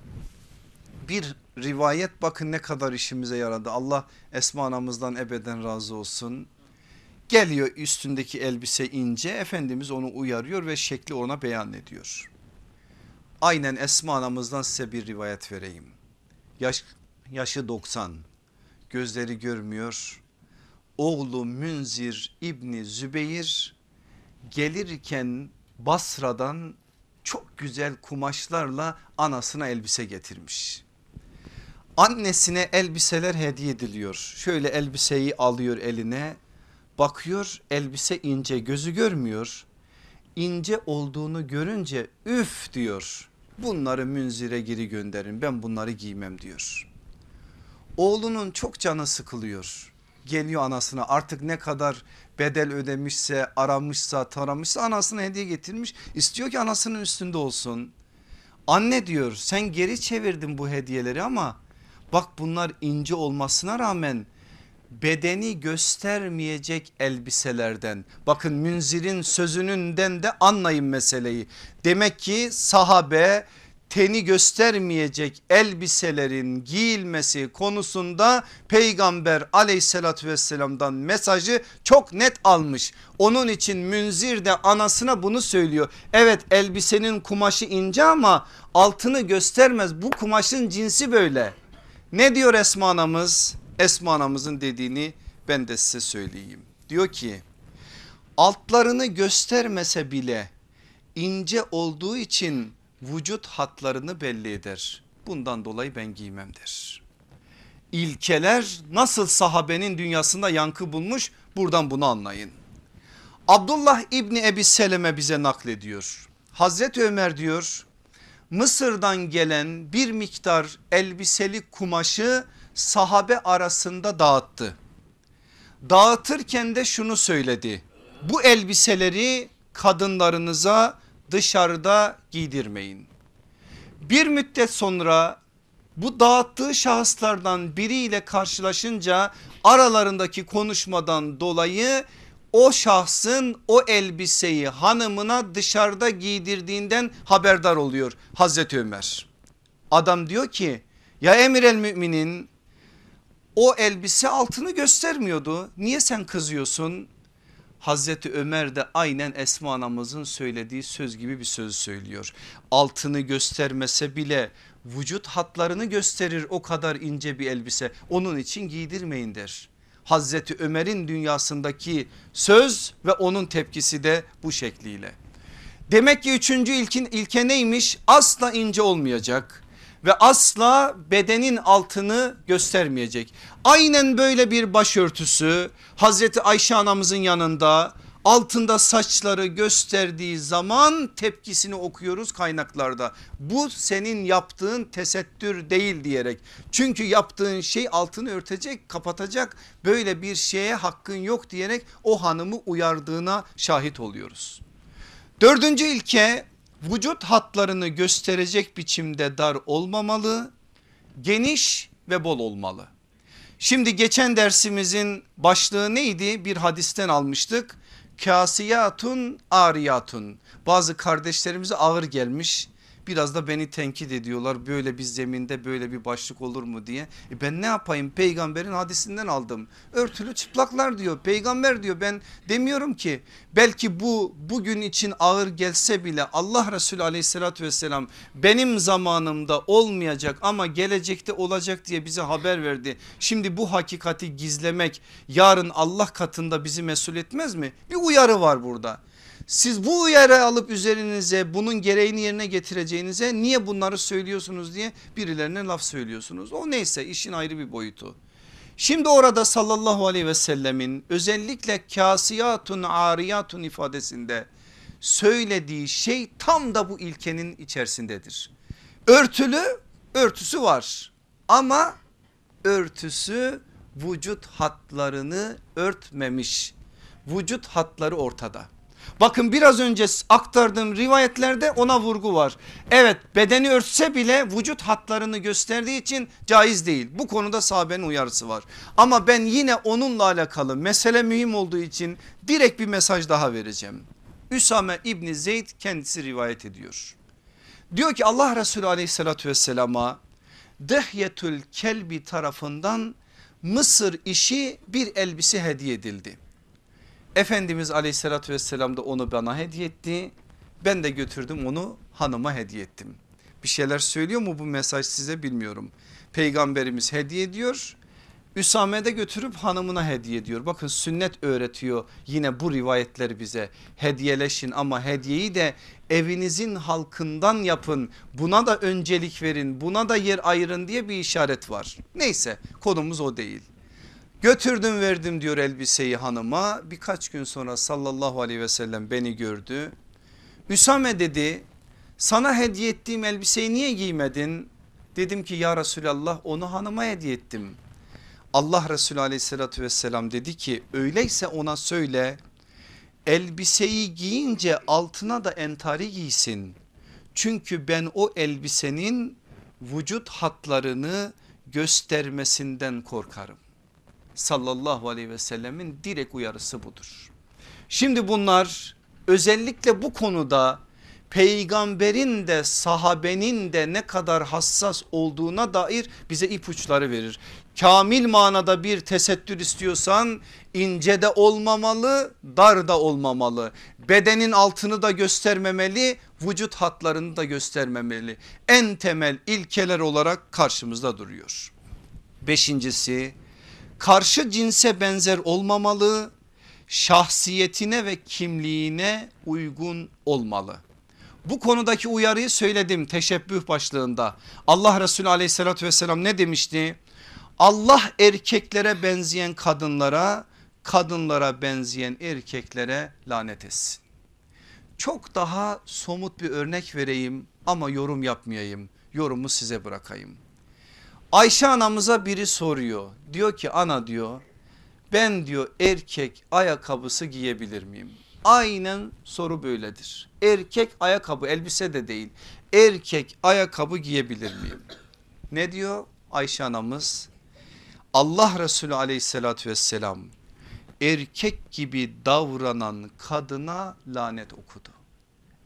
Bir rivayet bakın ne kadar işimize yaradı. Allah Esma anamızdan ebeden razı olsun. Geliyor üstündeki elbise ince Efendimiz onu uyarıyor ve şekli ona beyan ediyor. Aynen Esma anamızdan size bir rivayet vereyim. Yaş, yaşı 90 gözleri görmüyor. Oğlu Münzir İbni Zübeyir gelirken Basra'dan çok güzel kumaşlarla anasına elbise getirmiş. Annesine elbiseler hediye ediliyor. Şöyle elbiseyi alıyor eline bakıyor elbise ince gözü görmüyor. İnce olduğunu görünce üf diyor. Bunları münzire geri gönderin ben bunları giymem diyor. Oğlunun çok canı sıkılıyor. Geliyor anasına artık ne kadar bedel ödemişse aramışsa taramışsa anasına hediye getirmiş. istiyor ki anasının üstünde olsun. Anne diyor sen geri çevirdin bu hediyeleri ama bak bunlar ince olmasına rağmen bedeni göstermeyecek elbiselerden. Bakın Münzir'in sözününden de anlayın meseleyi. Demek ki sahabe teni göstermeyecek elbiselerin giyilmesi konusunda peygamber aleyhissalatü vesselamdan mesajı çok net almış. Onun için Münzir de anasına bunu söylüyor. Evet elbisenin kumaşı ince ama altını göstermez bu kumaşın cinsi böyle. Ne diyor Esma anamız? Esma anamızın dediğini ben de size söyleyeyim. Diyor ki altlarını göstermese bile ince olduğu için vücut hatlarını belli eder. Bundan dolayı ben giymem der. İlkeler nasıl sahabenin dünyasında yankı bulmuş buradan bunu anlayın. Abdullah İbni Ebi Seleme bize naklediyor. Hazreti Ömer diyor Mısır'dan gelen bir miktar elbiseli kumaşı sahabe arasında dağıttı. Dağıtırken de şunu söyledi. Bu elbiseleri kadınlarınıza dışarıda giydirmeyin. Bir müddet sonra bu dağıttığı şahıslardan biriyle karşılaşınca aralarındaki konuşmadan dolayı o şahsın o elbiseyi hanımına dışarıda giydirdiğinden haberdar oluyor Hazreti Ömer. Adam diyor ki ya emir el müminin o elbise altını göstermiyordu. Niye sen kızıyorsun? Hazreti Ömer de aynen Esma anamızın söylediği söz gibi bir söz söylüyor. Altını göstermese bile vücut hatlarını gösterir o kadar ince bir elbise onun için giydirmeyin der. Hazreti Ömer'in dünyasındaki söz ve onun tepkisi de bu şekliyle. Demek ki üçüncü ilkin, ilke neymiş? Asla ince olmayacak ve asla bedenin altını göstermeyecek. Aynen böyle bir başörtüsü Hazreti Ayşe anamızın yanında altında saçları gösterdiği zaman tepkisini okuyoruz kaynaklarda. Bu senin yaptığın tesettür değil diyerek. Çünkü yaptığın şey altını örtecek kapatacak böyle bir şeye hakkın yok diyerek o hanımı uyardığına şahit oluyoruz. Dördüncü ilke vücut hatlarını gösterecek biçimde dar olmamalı, geniş ve bol olmalı. Şimdi geçen dersimizin başlığı neydi? Bir hadisten almıştık. Kasiyatun ariyatun. Bazı kardeşlerimize ağır gelmiş. Biraz da beni tenkit ediyorlar böyle bir zeminde böyle bir başlık olur mu diye. E ben ne yapayım peygamberin hadisinden aldım. Örtülü çıplaklar diyor peygamber diyor ben demiyorum ki. Belki bu bugün için ağır gelse bile Allah Resulü aleyhissalatü vesselam benim zamanımda olmayacak ama gelecekte olacak diye bize haber verdi. Şimdi bu hakikati gizlemek yarın Allah katında bizi mesul etmez mi? Bir uyarı var burada. Siz bu uyarı alıp üzerinize bunun gereğini yerine getireceğinize niye bunları söylüyorsunuz diye birilerine laf söylüyorsunuz. O neyse işin ayrı bir boyutu. Şimdi orada sallallahu aleyhi ve sellemin özellikle kasiyatun ariyatun ifadesinde söylediği şey tam da bu ilkenin içerisindedir. Örtülü örtüsü var ama örtüsü vücut hatlarını örtmemiş. Vücut hatları ortada. Bakın biraz önce aktardığım rivayetlerde ona vurgu var. Evet bedeni örtse bile vücut hatlarını gösterdiği için caiz değil. Bu konuda sahabenin uyarısı var. Ama ben yine onunla alakalı mesele mühim olduğu için direkt bir mesaj daha vereceğim. Üsame İbni Zeyd kendisi rivayet ediyor. Diyor ki Allah Resulü aleyhissalatü vesselama Dehyetül Kelbi tarafından Mısır işi bir elbise hediye edildi. Efendimiz aleyhissalatü vesselam da onu bana hediye etti. Ben de götürdüm onu hanıma hediye ettim. Bir şeyler söylüyor mu bu mesaj size bilmiyorum. Peygamberimiz hediye ediyor. Üsame de götürüp hanımına hediye ediyor. Bakın sünnet öğretiyor yine bu rivayetler bize. Hediyeleşin ama hediyeyi de evinizin halkından yapın. Buna da öncelik verin buna da yer ayırın diye bir işaret var. Neyse konumuz o değil. Götürdüm verdim diyor elbiseyi hanıma birkaç gün sonra sallallahu aleyhi ve sellem beni gördü. Üsame dedi sana hediye ettiğim elbiseyi niye giymedin? Dedim ki ya Resulallah onu hanıma hediye ettim. Allah Resulü aleyhissalatü vesselam dedi ki öyleyse ona söyle elbiseyi giyince altına da entari giysin. Çünkü ben o elbisenin vücut hatlarını göstermesinden korkarım sallallahu aleyhi ve sellemin direkt uyarısı budur. Şimdi bunlar özellikle bu konuda peygamberin de sahabenin de ne kadar hassas olduğuna dair bize ipuçları verir. Kamil manada bir tesettür istiyorsan ince de olmamalı dar da olmamalı. Bedenin altını da göstermemeli vücut hatlarını da göstermemeli. En temel ilkeler olarak karşımızda duruyor. Beşincisi karşı cinse benzer olmamalı, şahsiyetine ve kimliğine uygun olmalı. Bu konudaki uyarıyı söyledim teşebbüh başlığında. Allah Resulü aleyhissalatü vesselam ne demişti? Allah erkeklere benzeyen kadınlara, kadınlara benzeyen erkeklere lanet etsin. Çok daha somut bir örnek vereyim ama yorum yapmayayım. Yorumu size bırakayım. Ayşe anamıza biri soruyor. Diyor ki ana diyor ben diyor erkek ayakkabısı giyebilir miyim? Aynen soru böyledir. Erkek ayakkabı elbise de değil. Erkek ayakkabı giyebilir miyim? Ne diyor Ayşe anamız? Allah Resulü aleyhissalatü vesselam erkek gibi davranan kadına lanet okudu.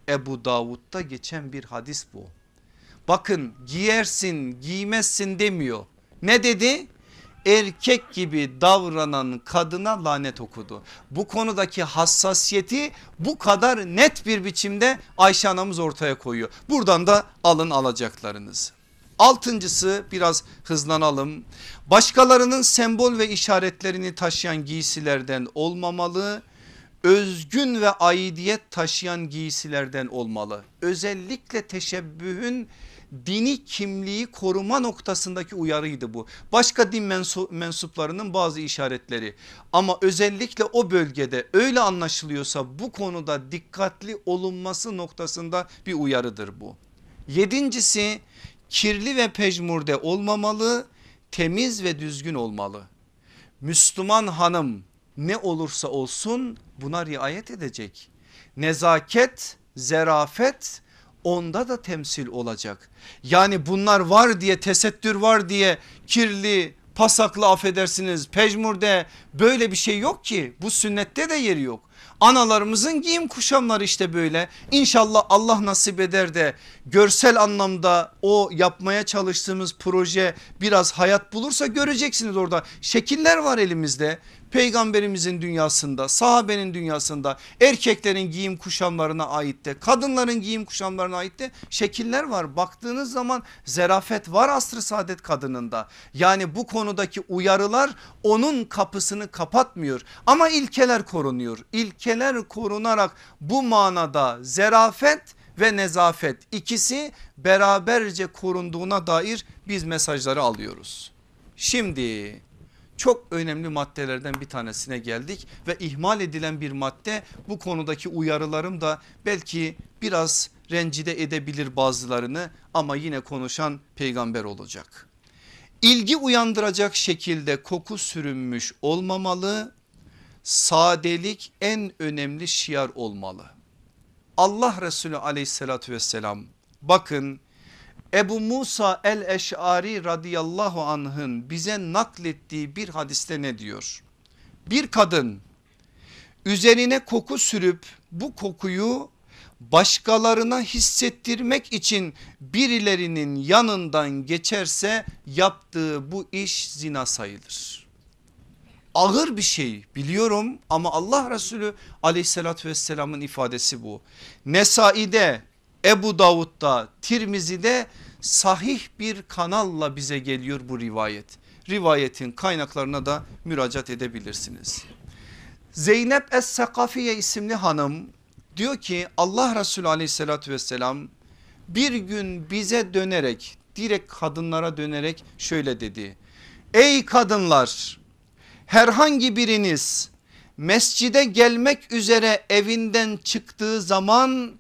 Ebu Davud'da geçen bir hadis bu. Bakın giyersin giymezsin demiyor. Ne dedi? Erkek gibi davranan kadına lanet okudu. Bu konudaki hassasiyeti bu kadar net bir biçimde Ayşe anamız ortaya koyuyor. Buradan da alın alacaklarınız. Altıncısı biraz hızlanalım. Başkalarının sembol ve işaretlerini taşıyan giysilerden olmamalı. Özgün ve aidiyet taşıyan giysilerden olmalı. Özellikle teşebbühün dini kimliği koruma noktasındaki uyarıydı bu. Başka din mensuplarının bazı işaretleri ama özellikle o bölgede öyle anlaşılıyorsa bu konuda dikkatli olunması noktasında bir uyarıdır bu. Yedincisi kirli ve pejmurde olmamalı temiz ve düzgün olmalı. Müslüman hanım ne olursa olsun buna riayet edecek. Nezaket, zerafet onda da temsil olacak. Yani bunlar var diye tesettür var diye kirli pasaklı affedersiniz pejmurde böyle bir şey yok ki bu sünnette de yeri yok. Analarımızın giyim kuşamları işte böyle. İnşallah Allah nasip eder de görsel anlamda o yapmaya çalıştığımız proje biraz hayat bulursa göreceksiniz orada. Şekiller var elimizde peygamberimizin dünyasında sahabenin dünyasında erkeklerin giyim kuşamlarına ait de kadınların giyim kuşamlarına ait de şekiller var. Baktığınız zaman zerafet var asr-ı saadet kadınında. Yani bu konudaki uyarılar onun kapısını kapatmıyor ama ilkeler korunuyor. İlkeler korunarak bu manada zerafet ve nezafet ikisi beraberce korunduğuna dair biz mesajları alıyoruz. Şimdi çok önemli maddelerden bir tanesine geldik ve ihmal edilen bir madde bu konudaki uyarılarım da belki biraz rencide edebilir bazılarını ama yine konuşan peygamber olacak. İlgi uyandıracak şekilde koku sürünmüş olmamalı sadelik en önemli şiar olmalı. Allah Resulü aleyhissalatü vesselam bakın Ebu Musa el-Eş'ari radıyallahu anh'ın bize naklettiği bir hadiste ne diyor? Bir kadın üzerine koku sürüp bu kokuyu başkalarına hissettirmek için birilerinin yanından geçerse yaptığı bu iş zina sayılır. Ağır bir şey biliyorum ama Allah Resulü aleyhissalatü vesselamın ifadesi bu. Nesai'de Ebu Davud'da Tirmizi'de sahih bir kanalla bize geliyor bu rivayet. Rivayetin kaynaklarına da müracaat edebilirsiniz. Zeynep Es-Sakafiye isimli hanım diyor ki Allah Resulü aleyhissalatü vesselam bir gün bize dönerek direkt kadınlara dönerek şöyle dedi. Ey kadınlar herhangi biriniz mescide gelmek üzere evinden çıktığı zaman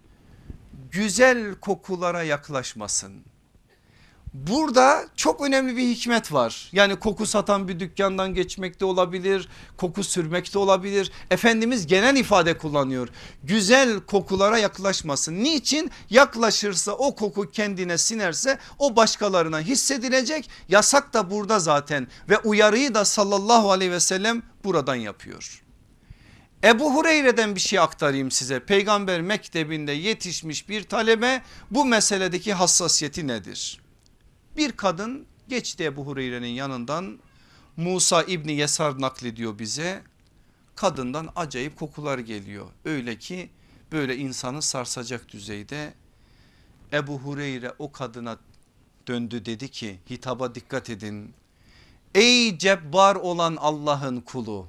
güzel kokulara yaklaşmasın. Burada çok önemli bir hikmet var. Yani koku satan bir dükkandan geçmek de olabilir, koku sürmek de olabilir. Efendimiz genel ifade kullanıyor. Güzel kokulara yaklaşmasın. Niçin? Yaklaşırsa o koku kendine sinerse o başkalarına hissedilecek. Yasak da burada zaten ve uyarıyı da sallallahu aleyhi ve sellem buradan yapıyor. Ebu Hureyre'den bir şey aktarayım size. Peygamber mektebinde yetişmiş bir talebe bu meseledeki hassasiyeti nedir? Bir kadın geçti Ebu Hureyre'nin yanından Musa İbni Yesar naklediyor bize. Kadından acayip kokular geliyor. Öyle ki böyle insanı sarsacak düzeyde. Ebu Hureyre o kadına döndü dedi ki hitaba dikkat edin. Ey cebbar olan Allah'ın kulu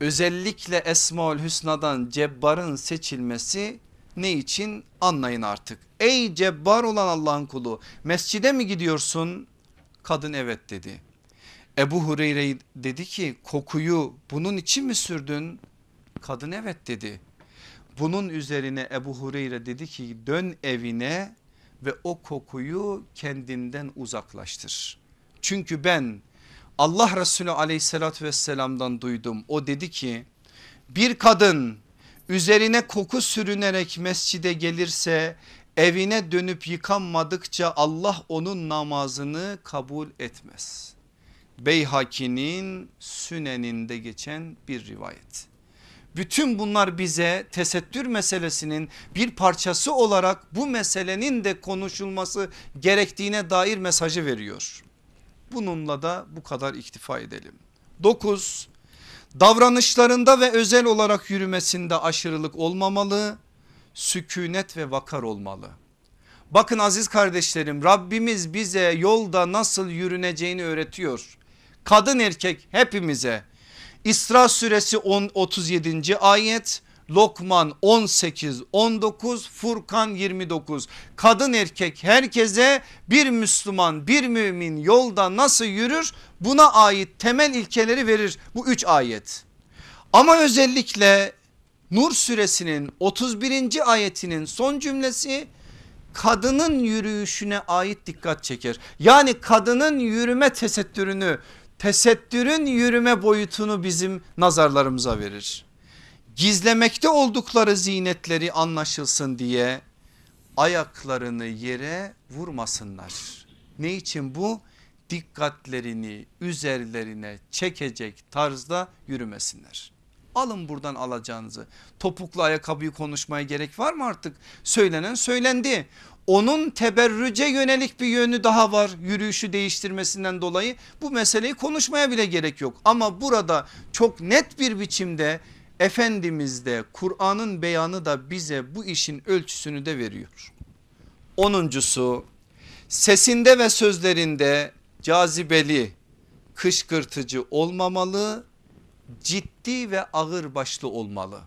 özellikle Esmaül Hüsna'dan Cebbar'ın seçilmesi ne için anlayın artık. Ey Cebbar olan Allah'ın kulu mescide mi gidiyorsun? Kadın evet dedi. Ebu Hureyre dedi ki kokuyu bunun için mi sürdün? Kadın evet dedi. Bunun üzerine Ebu Hureyre dedi ki dön evine ve o kokuyu kendinden uzaklaştır. Çünkü ben Allah Resulü aleyhissalatü vesselamdan duydum. O dedi ki bir kadın üzerine koku sürünerek mescide gelirse evine dönüp yıkanmadıkça Allah onun namazını kabul etmez. Beyhaki'nin süneninde geçen bir rivayet. Bütün bunlar bize tesettür meselesinin bir parçası olarak bu meselenin de konuşulması gerektiğine dair mesajı veriyor. Bununla da bu kadar iktifa edelim. 9. Davranışlarında ve özel olarak yürümesinde aşırılık olmamalı, sükunet ve vakar olmalı. Bakın aziz kardeşlerim Rabbimiz bize yolda nasıl yürüneceğini öğretiyor. Kadın erkek hepimize. İsra suresi 10, 37. ayet Lokman 18 19 Furkan 29 kadın erkek herkese bir Müslüman bir mümin yolda nasıl yürür buna ait temel ilkeleri verir bu üç ayet. Ama özellikle Nur suresinin 31. ayetinin son cümlesi kadının yürüyüşüne ait dikkat çeker. Yani kadının yürüme tesettürünü tesettürün yürüme boyutunu bizim nazarlarımıza verir. Gizlemekte oldukları zinetleri anlaşılsın diye ayaklarını yere vurmasınlar. Ne için bu? Dikkatlerini üzerlerine çekecek tarzda yürümesinler. Alın buradan alacağınızı. Topuklu ayakkabıyı konuşmaya gerek var mı artık? Söylenen söylendi. Onun teberrüce yönelik bir yönü daha var yürüyüşü değiştirmesinden dolayı bu meseleyi konuşmaya bile gerek yok. Ama burada çok net bir biçimde Efendimiz de Kur'an'ın beyanı da bize bu işin ölçüsünü de veriyor. Onuncusu sesinde ve sözlerinde cazibeli kışkırtıcı olmamalı ciddi ve ağır başlı olmalı.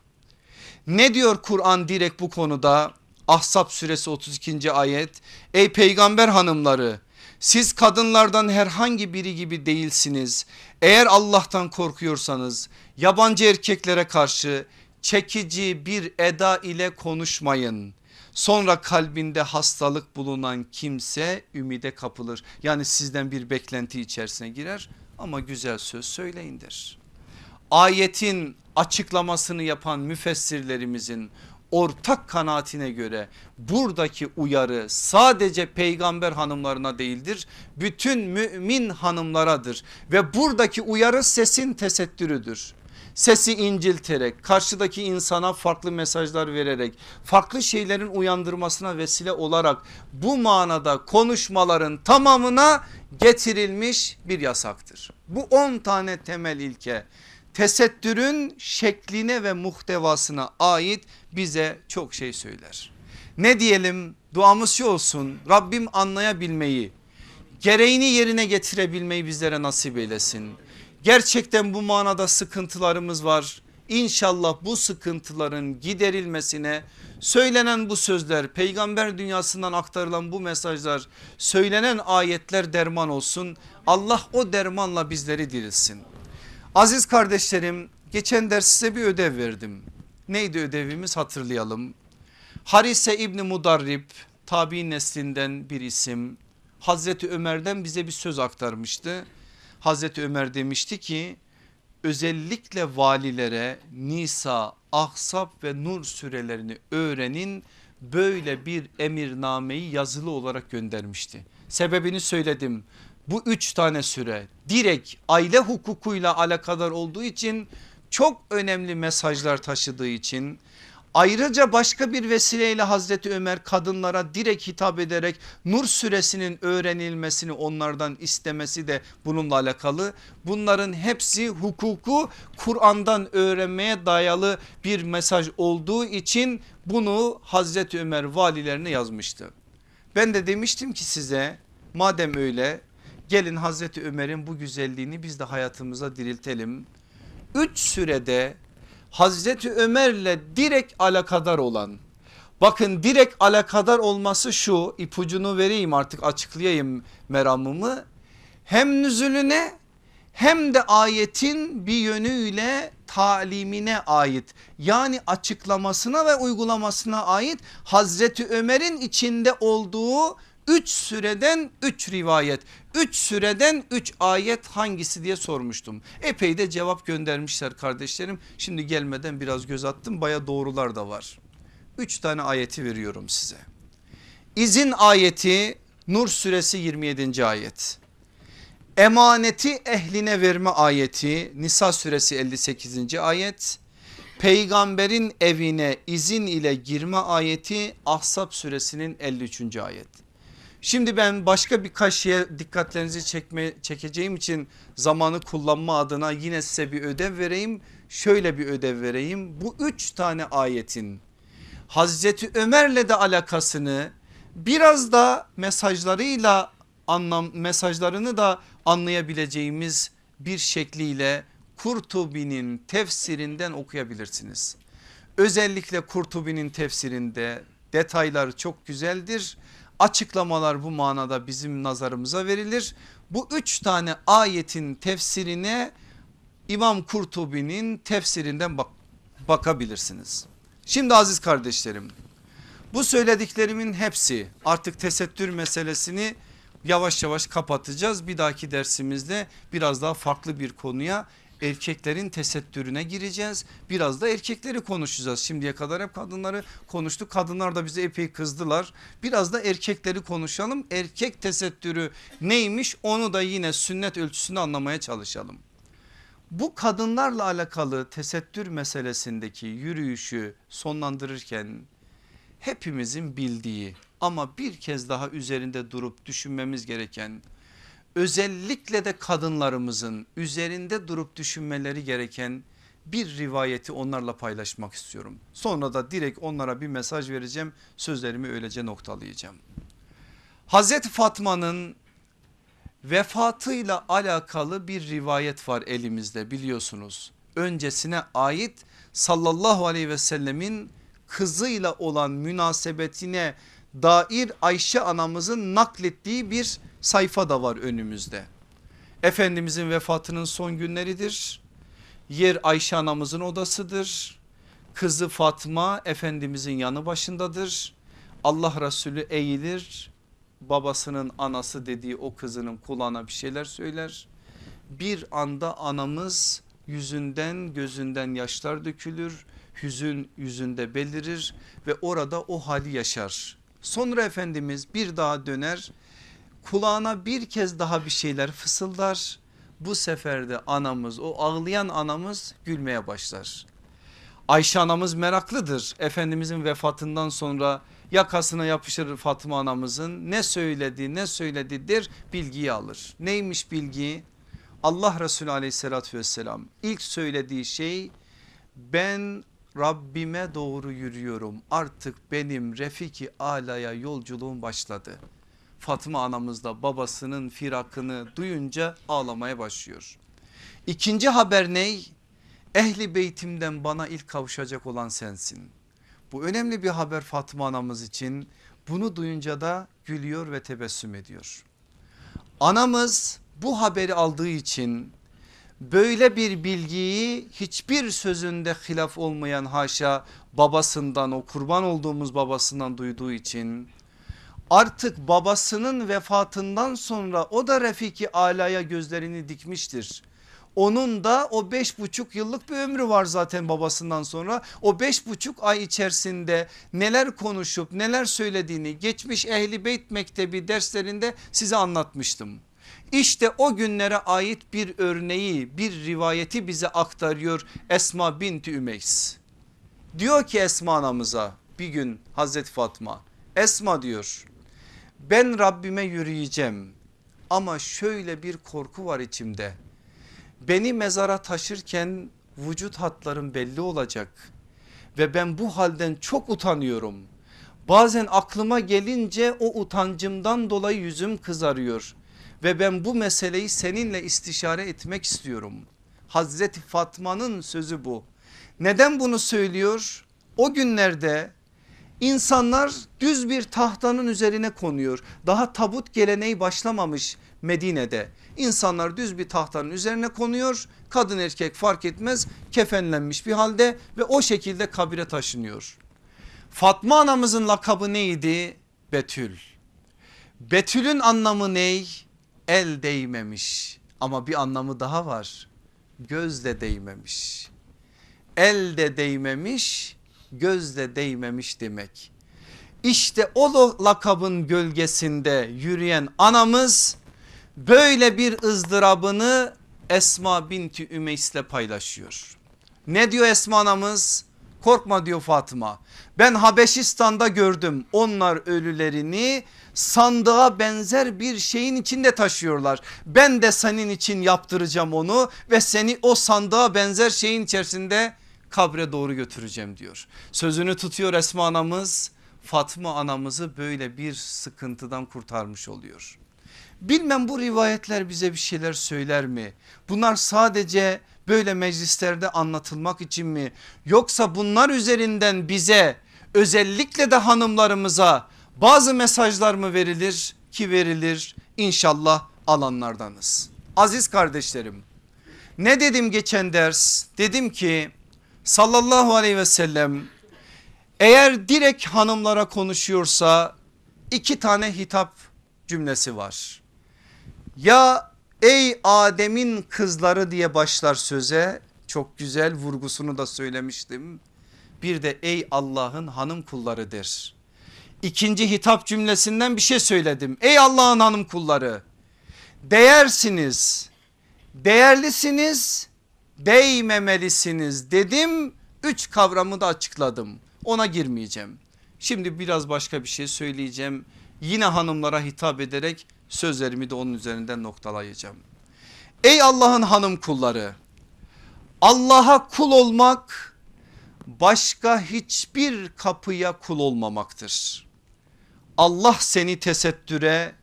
Ne diyor Kur'an direkt bu konuda? Ahzab suresi 32. ayet. Ey peygamber hanımları siz kadınlardan herhangi biri gibi değilsiniz. Eğer Allah'tan korkuyorsanız yabancı erkeklere karşı çekici bir eda ile konuşmayın. Sonra kalbinde hastalık bulunan kimse ümide kapılır. Yani sizden bir beklenti içerisine girer ama güzel söz söyleyindir ayetin açıklamasını yapan müfessirlerimizin ortak kanaatine göre buradaki uyarı sadece peygamber hanımlarına değildir. Bütün mümin hanımlaradır ve buradaki uyarı sesin tesettürüdür. Sesi incilterek karşıdaki insana farklı mesajlar vererek farklı şeylerin uyandırmasına vesile olarak bu manada konuşmaların tamamına getirilmiş bir yasaktır. Bu 10 tane temel ilke tesettürün şekline ve muhtevasına ait bize çok şey söyler. Ne diyelim duamız şu olsun Rabbim anlayabilmeyi gereğini yerine getirebilmeyi bizlere nasip eylesin. Gerçekten bu manada sıkıntılarımız var. İnşallah bu sıkıntıların giderilmesine söylenen bu sözler peygamber dünyasından aktarılan bu mesajlar söylenen ayetler derman olsun. Allah o dermanla bizleri dirilsin. Aziz kardeşlerim geçen ders size bir ödev verdim. Neydi ödevimiz hatırlayalım. Harise İbni Mudarrib tabi neslinden bir isim. Hazreti Ömer'den bize bir söz aktarmıştı. Hazreti Ömer demişti ki özellikle valilere Nisa, Ahsap ve Nur sürelerini öğrenin böyle bir emirnameyi yazılı olarak göndermişti. Sebebini söyledim bu üç tane süre direkt aile hukukuyla alakadar olduğu için çok önemli mesajlar taşıdığı için ayrıca başka bir vesileyle Hazreti Ömer kadınlara direkt hitap ederek Nur suresinin öğrenilmesini onlardan istemesi de bununla alakalı. Bunların hepsi hukuku Kur'an'dan öğrenmeye dayalı bir mesaj olduğu için bunu Hazreti Ömer valilerine yazmıştı. Ben de demiştim ki size madem öyle Gelin Hazreti Ömer'in bu güzelliğini biz de hayatımıza diriltelim. Üç sürede Hazreti Ömer'le direkt alakadar olan bakın direkt alakadar olması şu ipucunu vereyim artık açıklayayım meramımı. Hem nüzulüne hem de ayetin bir yönüyle talimine ait yani açıklamasına ve uygulamasına ait Hazreti Ömer'in içinde olduğu 3 süreden 3 rivayet 3 süreden 3 ayet hangisi diye sormuştum. Epey de cevap göndermişler kardeşlerim. Şimdi gelmeden biraz göz attım baya doğrular da var. 3 tane ayeti veriyorum size. İzin ayeti Nur suresi 27. ayet. Emaneti ehline verme ayeti Nisa suresi 58. ayet. Peygamberin evine izin ile girme ayeti Ahzab suresinin 53. ayet. Şimdi ben başka birkaç şeye dikkatlerinizi çekme, çekeceğim için zamanı kullanma adına yine size bir ödev vereyim. Şöyle bir ödev vereyim. Bu üç tane ayetin Hazreti Ömer'le de alakasını Biraz da mesajlarıyla anlam mesajlarını da anlayabileceğimiz bir şekliyle Kurtubi'nin tefsirinden okuyabilirsiniz. Özellikle Kurtubi'nin tefsirinde detaylar çok güzeldir. Açıklamalar bu manada bizim nazarımıza verilir. Bu üç tane ayetin tefsirine İmam Kurtubi'nin tefsirinden bak bakabilirsiniz. Şimdi aziz kardeşlerim bu söylediklerimin hepsi artık tesettür meselesini yavaş yavaş kapatacağız. Bir dahaki dersimizde biraz daha farklı bir konuya erkeklerin tesettürüne gireceğiz. Biraz da erkekleri konuşacağız. Şimdiye kadar hep kadınları konuştuk. Kadınlar da bize epey kızdılar. Biraz da erkekleri konuşalım. Erkek tesettürü neymiş onu da yine sünnet ölçüsünü anlamaya çalışalım. Bu kadınlarla alakalı tesettür meselesindeki yürüyüşü sonlandırırken hepimizin bildiği ama bir kez daha üzerinde durup düşünmemiz gereken özellikle de kadınlarımızın üzerinde durup düşünmeleri gereken bir rivayeti onlarla paylaşmak istiyorum. Sonra da direkt onlara bir mesaj vereceğim sözlerimi öylece noktalayacağım. Hazreti Fatma'nın vefatıyla alakalı bir rivayet var elimizde biliyorsunuz. Öncesine ait sallallahu aleyhi ve sellemin kızıyla olan münasebetine dair Ayşe anamızın naklettiği bir sayfa da var önümüzde. Efendimizin vefatının son günleridir. Yer Ayşe anamızın odasıdır. Kızı Fatma Efendimizin yanı başındadır. Allah Resulü eğilir babasının anası dediği o kızının kulağına bir şeyler söyler. Bir anda anamız yüzünden gözünden yaşlar dökülür. Hüzün yüzünde belirir ve orada o hali yaşar. Sonra Efendimiz bir daha döner kulağına bir kez daha bir şeyler fısıldar. Bu sefer de anamız o ağlayan anamız gülmeye başlar. Ayşe anamız meraklıdır. Efendimizin vefatından sonra yakasına yapışır Fatıma anamızın ne söyledi ne söyledidir bilgiyi alır. Neymiş bilgi? Allah Resulü aleyhissalatü vesselam ilk söylediği şey ben Rabbime doğru yürüyorum artık benim Refiki Ala'ya yolculuğum başladı. Fatıma anamız da babasının firakını duyunca ağlamaya başlıyor. İkinci haber ney? Ehli beytimden bana ilk kavuşacak olan sensin. Bu önemli bir haber Fatıma anamız için. Bunu duyunca da gülüyor ve tebessüm ediyor. Anamız bu haberi aldığı için böyle bir bilgiyi hiçbir sözünde hilaf olmayan haşa babasından o kurban olduğumuz babasından duyduğu için artık babasının vefatından sonra o da Refiki Ala'ya gözlerini dikmiştir. Onun da o beş buçuk yıllık bir ömrü var zaten babasından sonra. O beş buçuk ay içerisinde neler konuşup neler söylediğini geçmiş Ehli Beyt Mektebi derslerinde size anlatmıştım. İşte o günlere ait bir örneği bir rivayeti bize aktarıyor Esma binti Ümeys. Diyor ki Esma anamıza bir gün Hazreti Fatma Esma diyor ben Rabbime yürüyeceğim ama şöyle bir korku var içimde. Beni mezara taşırken vücut hatlarım belli olacak ve ben bu halden çok utanıyorum. Bazen aklıma gelince o utancımdan dolayı yüzüm kızarıyor ve ben bu meseleyi seninle istişare etmek istiyorum. Hazreti Fatma'nın sözü bu. Neden bunu söylüyor? O günlerde insanlar düz bir tahtanın üzerine konuyor. Daha tabut geleneği başlamamış Medine'de. İnsanlar düz bir tahtanın üzerine konuyor. Kadın erkek fark etmez kefenlenmiş bir halde ve o şekilde kabire taşınıyor. Fatma anamızın lakabı neydi? Betül. Betül'ün anlamı ney? El değmemiş ama bir anlamı daha var. Göz de değmemiş. El de değmemiş, göz de değmemiş demek. İşte o lakabın gölgesinde yürüyen anamız böyle bir ızdırabını Esma binti Ümeys'le paylaşıyor. Ne diyor Esma anamız? Korkma diyor Fatıma. Ben Habeşistan'da gördüm onlar ölülerini sandığa benzer bir şeyin içinde taşıyorlar. Ben de senin için yaptıracağım onu ve seni o sandığa benzer şeyin içerisinde kabre doğru götüreceğim diyor. Sözünü tutuyor Esma anamız Fatma anamızı böyle bir sıkıntıdan kurtarmış oluyor. Bilmem bu rivayetler bize bir şeyler söyler mi? Bunlar sadece böyle meclislerde anlatılmak için mi? Yoksa bunlar üzerinden bize özellikle de hanımlarımıza bazı mesajlar mı verilir ki verilir inşallah alanlardanız. Aziz kardeşlerim ne dedim geçen ders dedim ki sallallahu aleyhi ve sellem eğer direkt hanımlara konuşuyorsa iki tane hitap cümlesi var. Ya ey Adem'in kızları diye başlar söze çok güzel vurgusunu da söylemiştim. Bir de ey Allah'ın hanım kulları der. İkinci hitap cümlesinden bir şey söyledim. Ey Allah'ın hanım kulları değersiniz, değerlisiniz, değmemelisiniz dedim. Üç kavramı da açıkladım ona girmeyeceğim. Şimdi biraz başka bir şey söyleyeceğim. Yine hanımlara hitap ederek sözlerimi de onun üzerinden noktalayacağım. Ey Allah'ın hanım kulları Allah'a kul olmak başka hiçbir kapıya kul olmamaktır. Allah seni tesettüre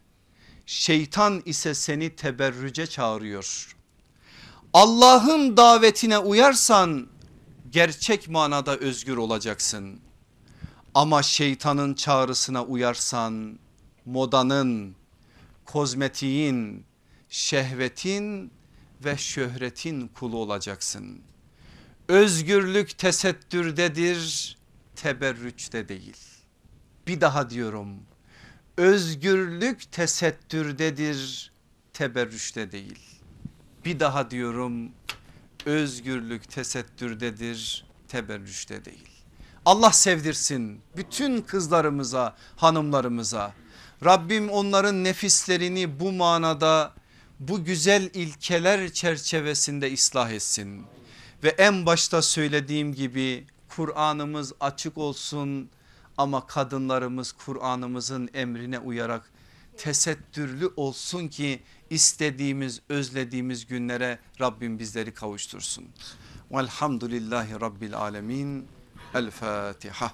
şeytan ise seni teberrüce çağırıyor. Allah'ın davetine uyarsan gerçek manada özgür olacaksın. Ama şeytanın çağrısına uyarsan modanın, kozmetiğin, şehvetin ve şöhretin kulu olacaksın. Özgürlük tesettürdedir, teberrüçte değil. Bir daha diyorum. Özgürlük tesettürdedir, teberrüçte değil. Bir daha diyorum. Özgürlük tesettürdedir, teberrüçte değil. Allah sevdirsin bütün kızlarımıza, hanımlarımıza. Rabbim onların nefislerini bu manada bu güzel ilkeler çerçevesinde ıslah etsin. Ve en başta söylediğim gibi Kur'an'ımız açık olsun ama kadınlarımız Kur'an'ımızın emrine uyarak tesettürlü olsun ki istediğimiz özlediğimiz günlere Rabbim bizleri kavuştursun. Velhamdülillahi Rabbil Alemin. El Fatiha.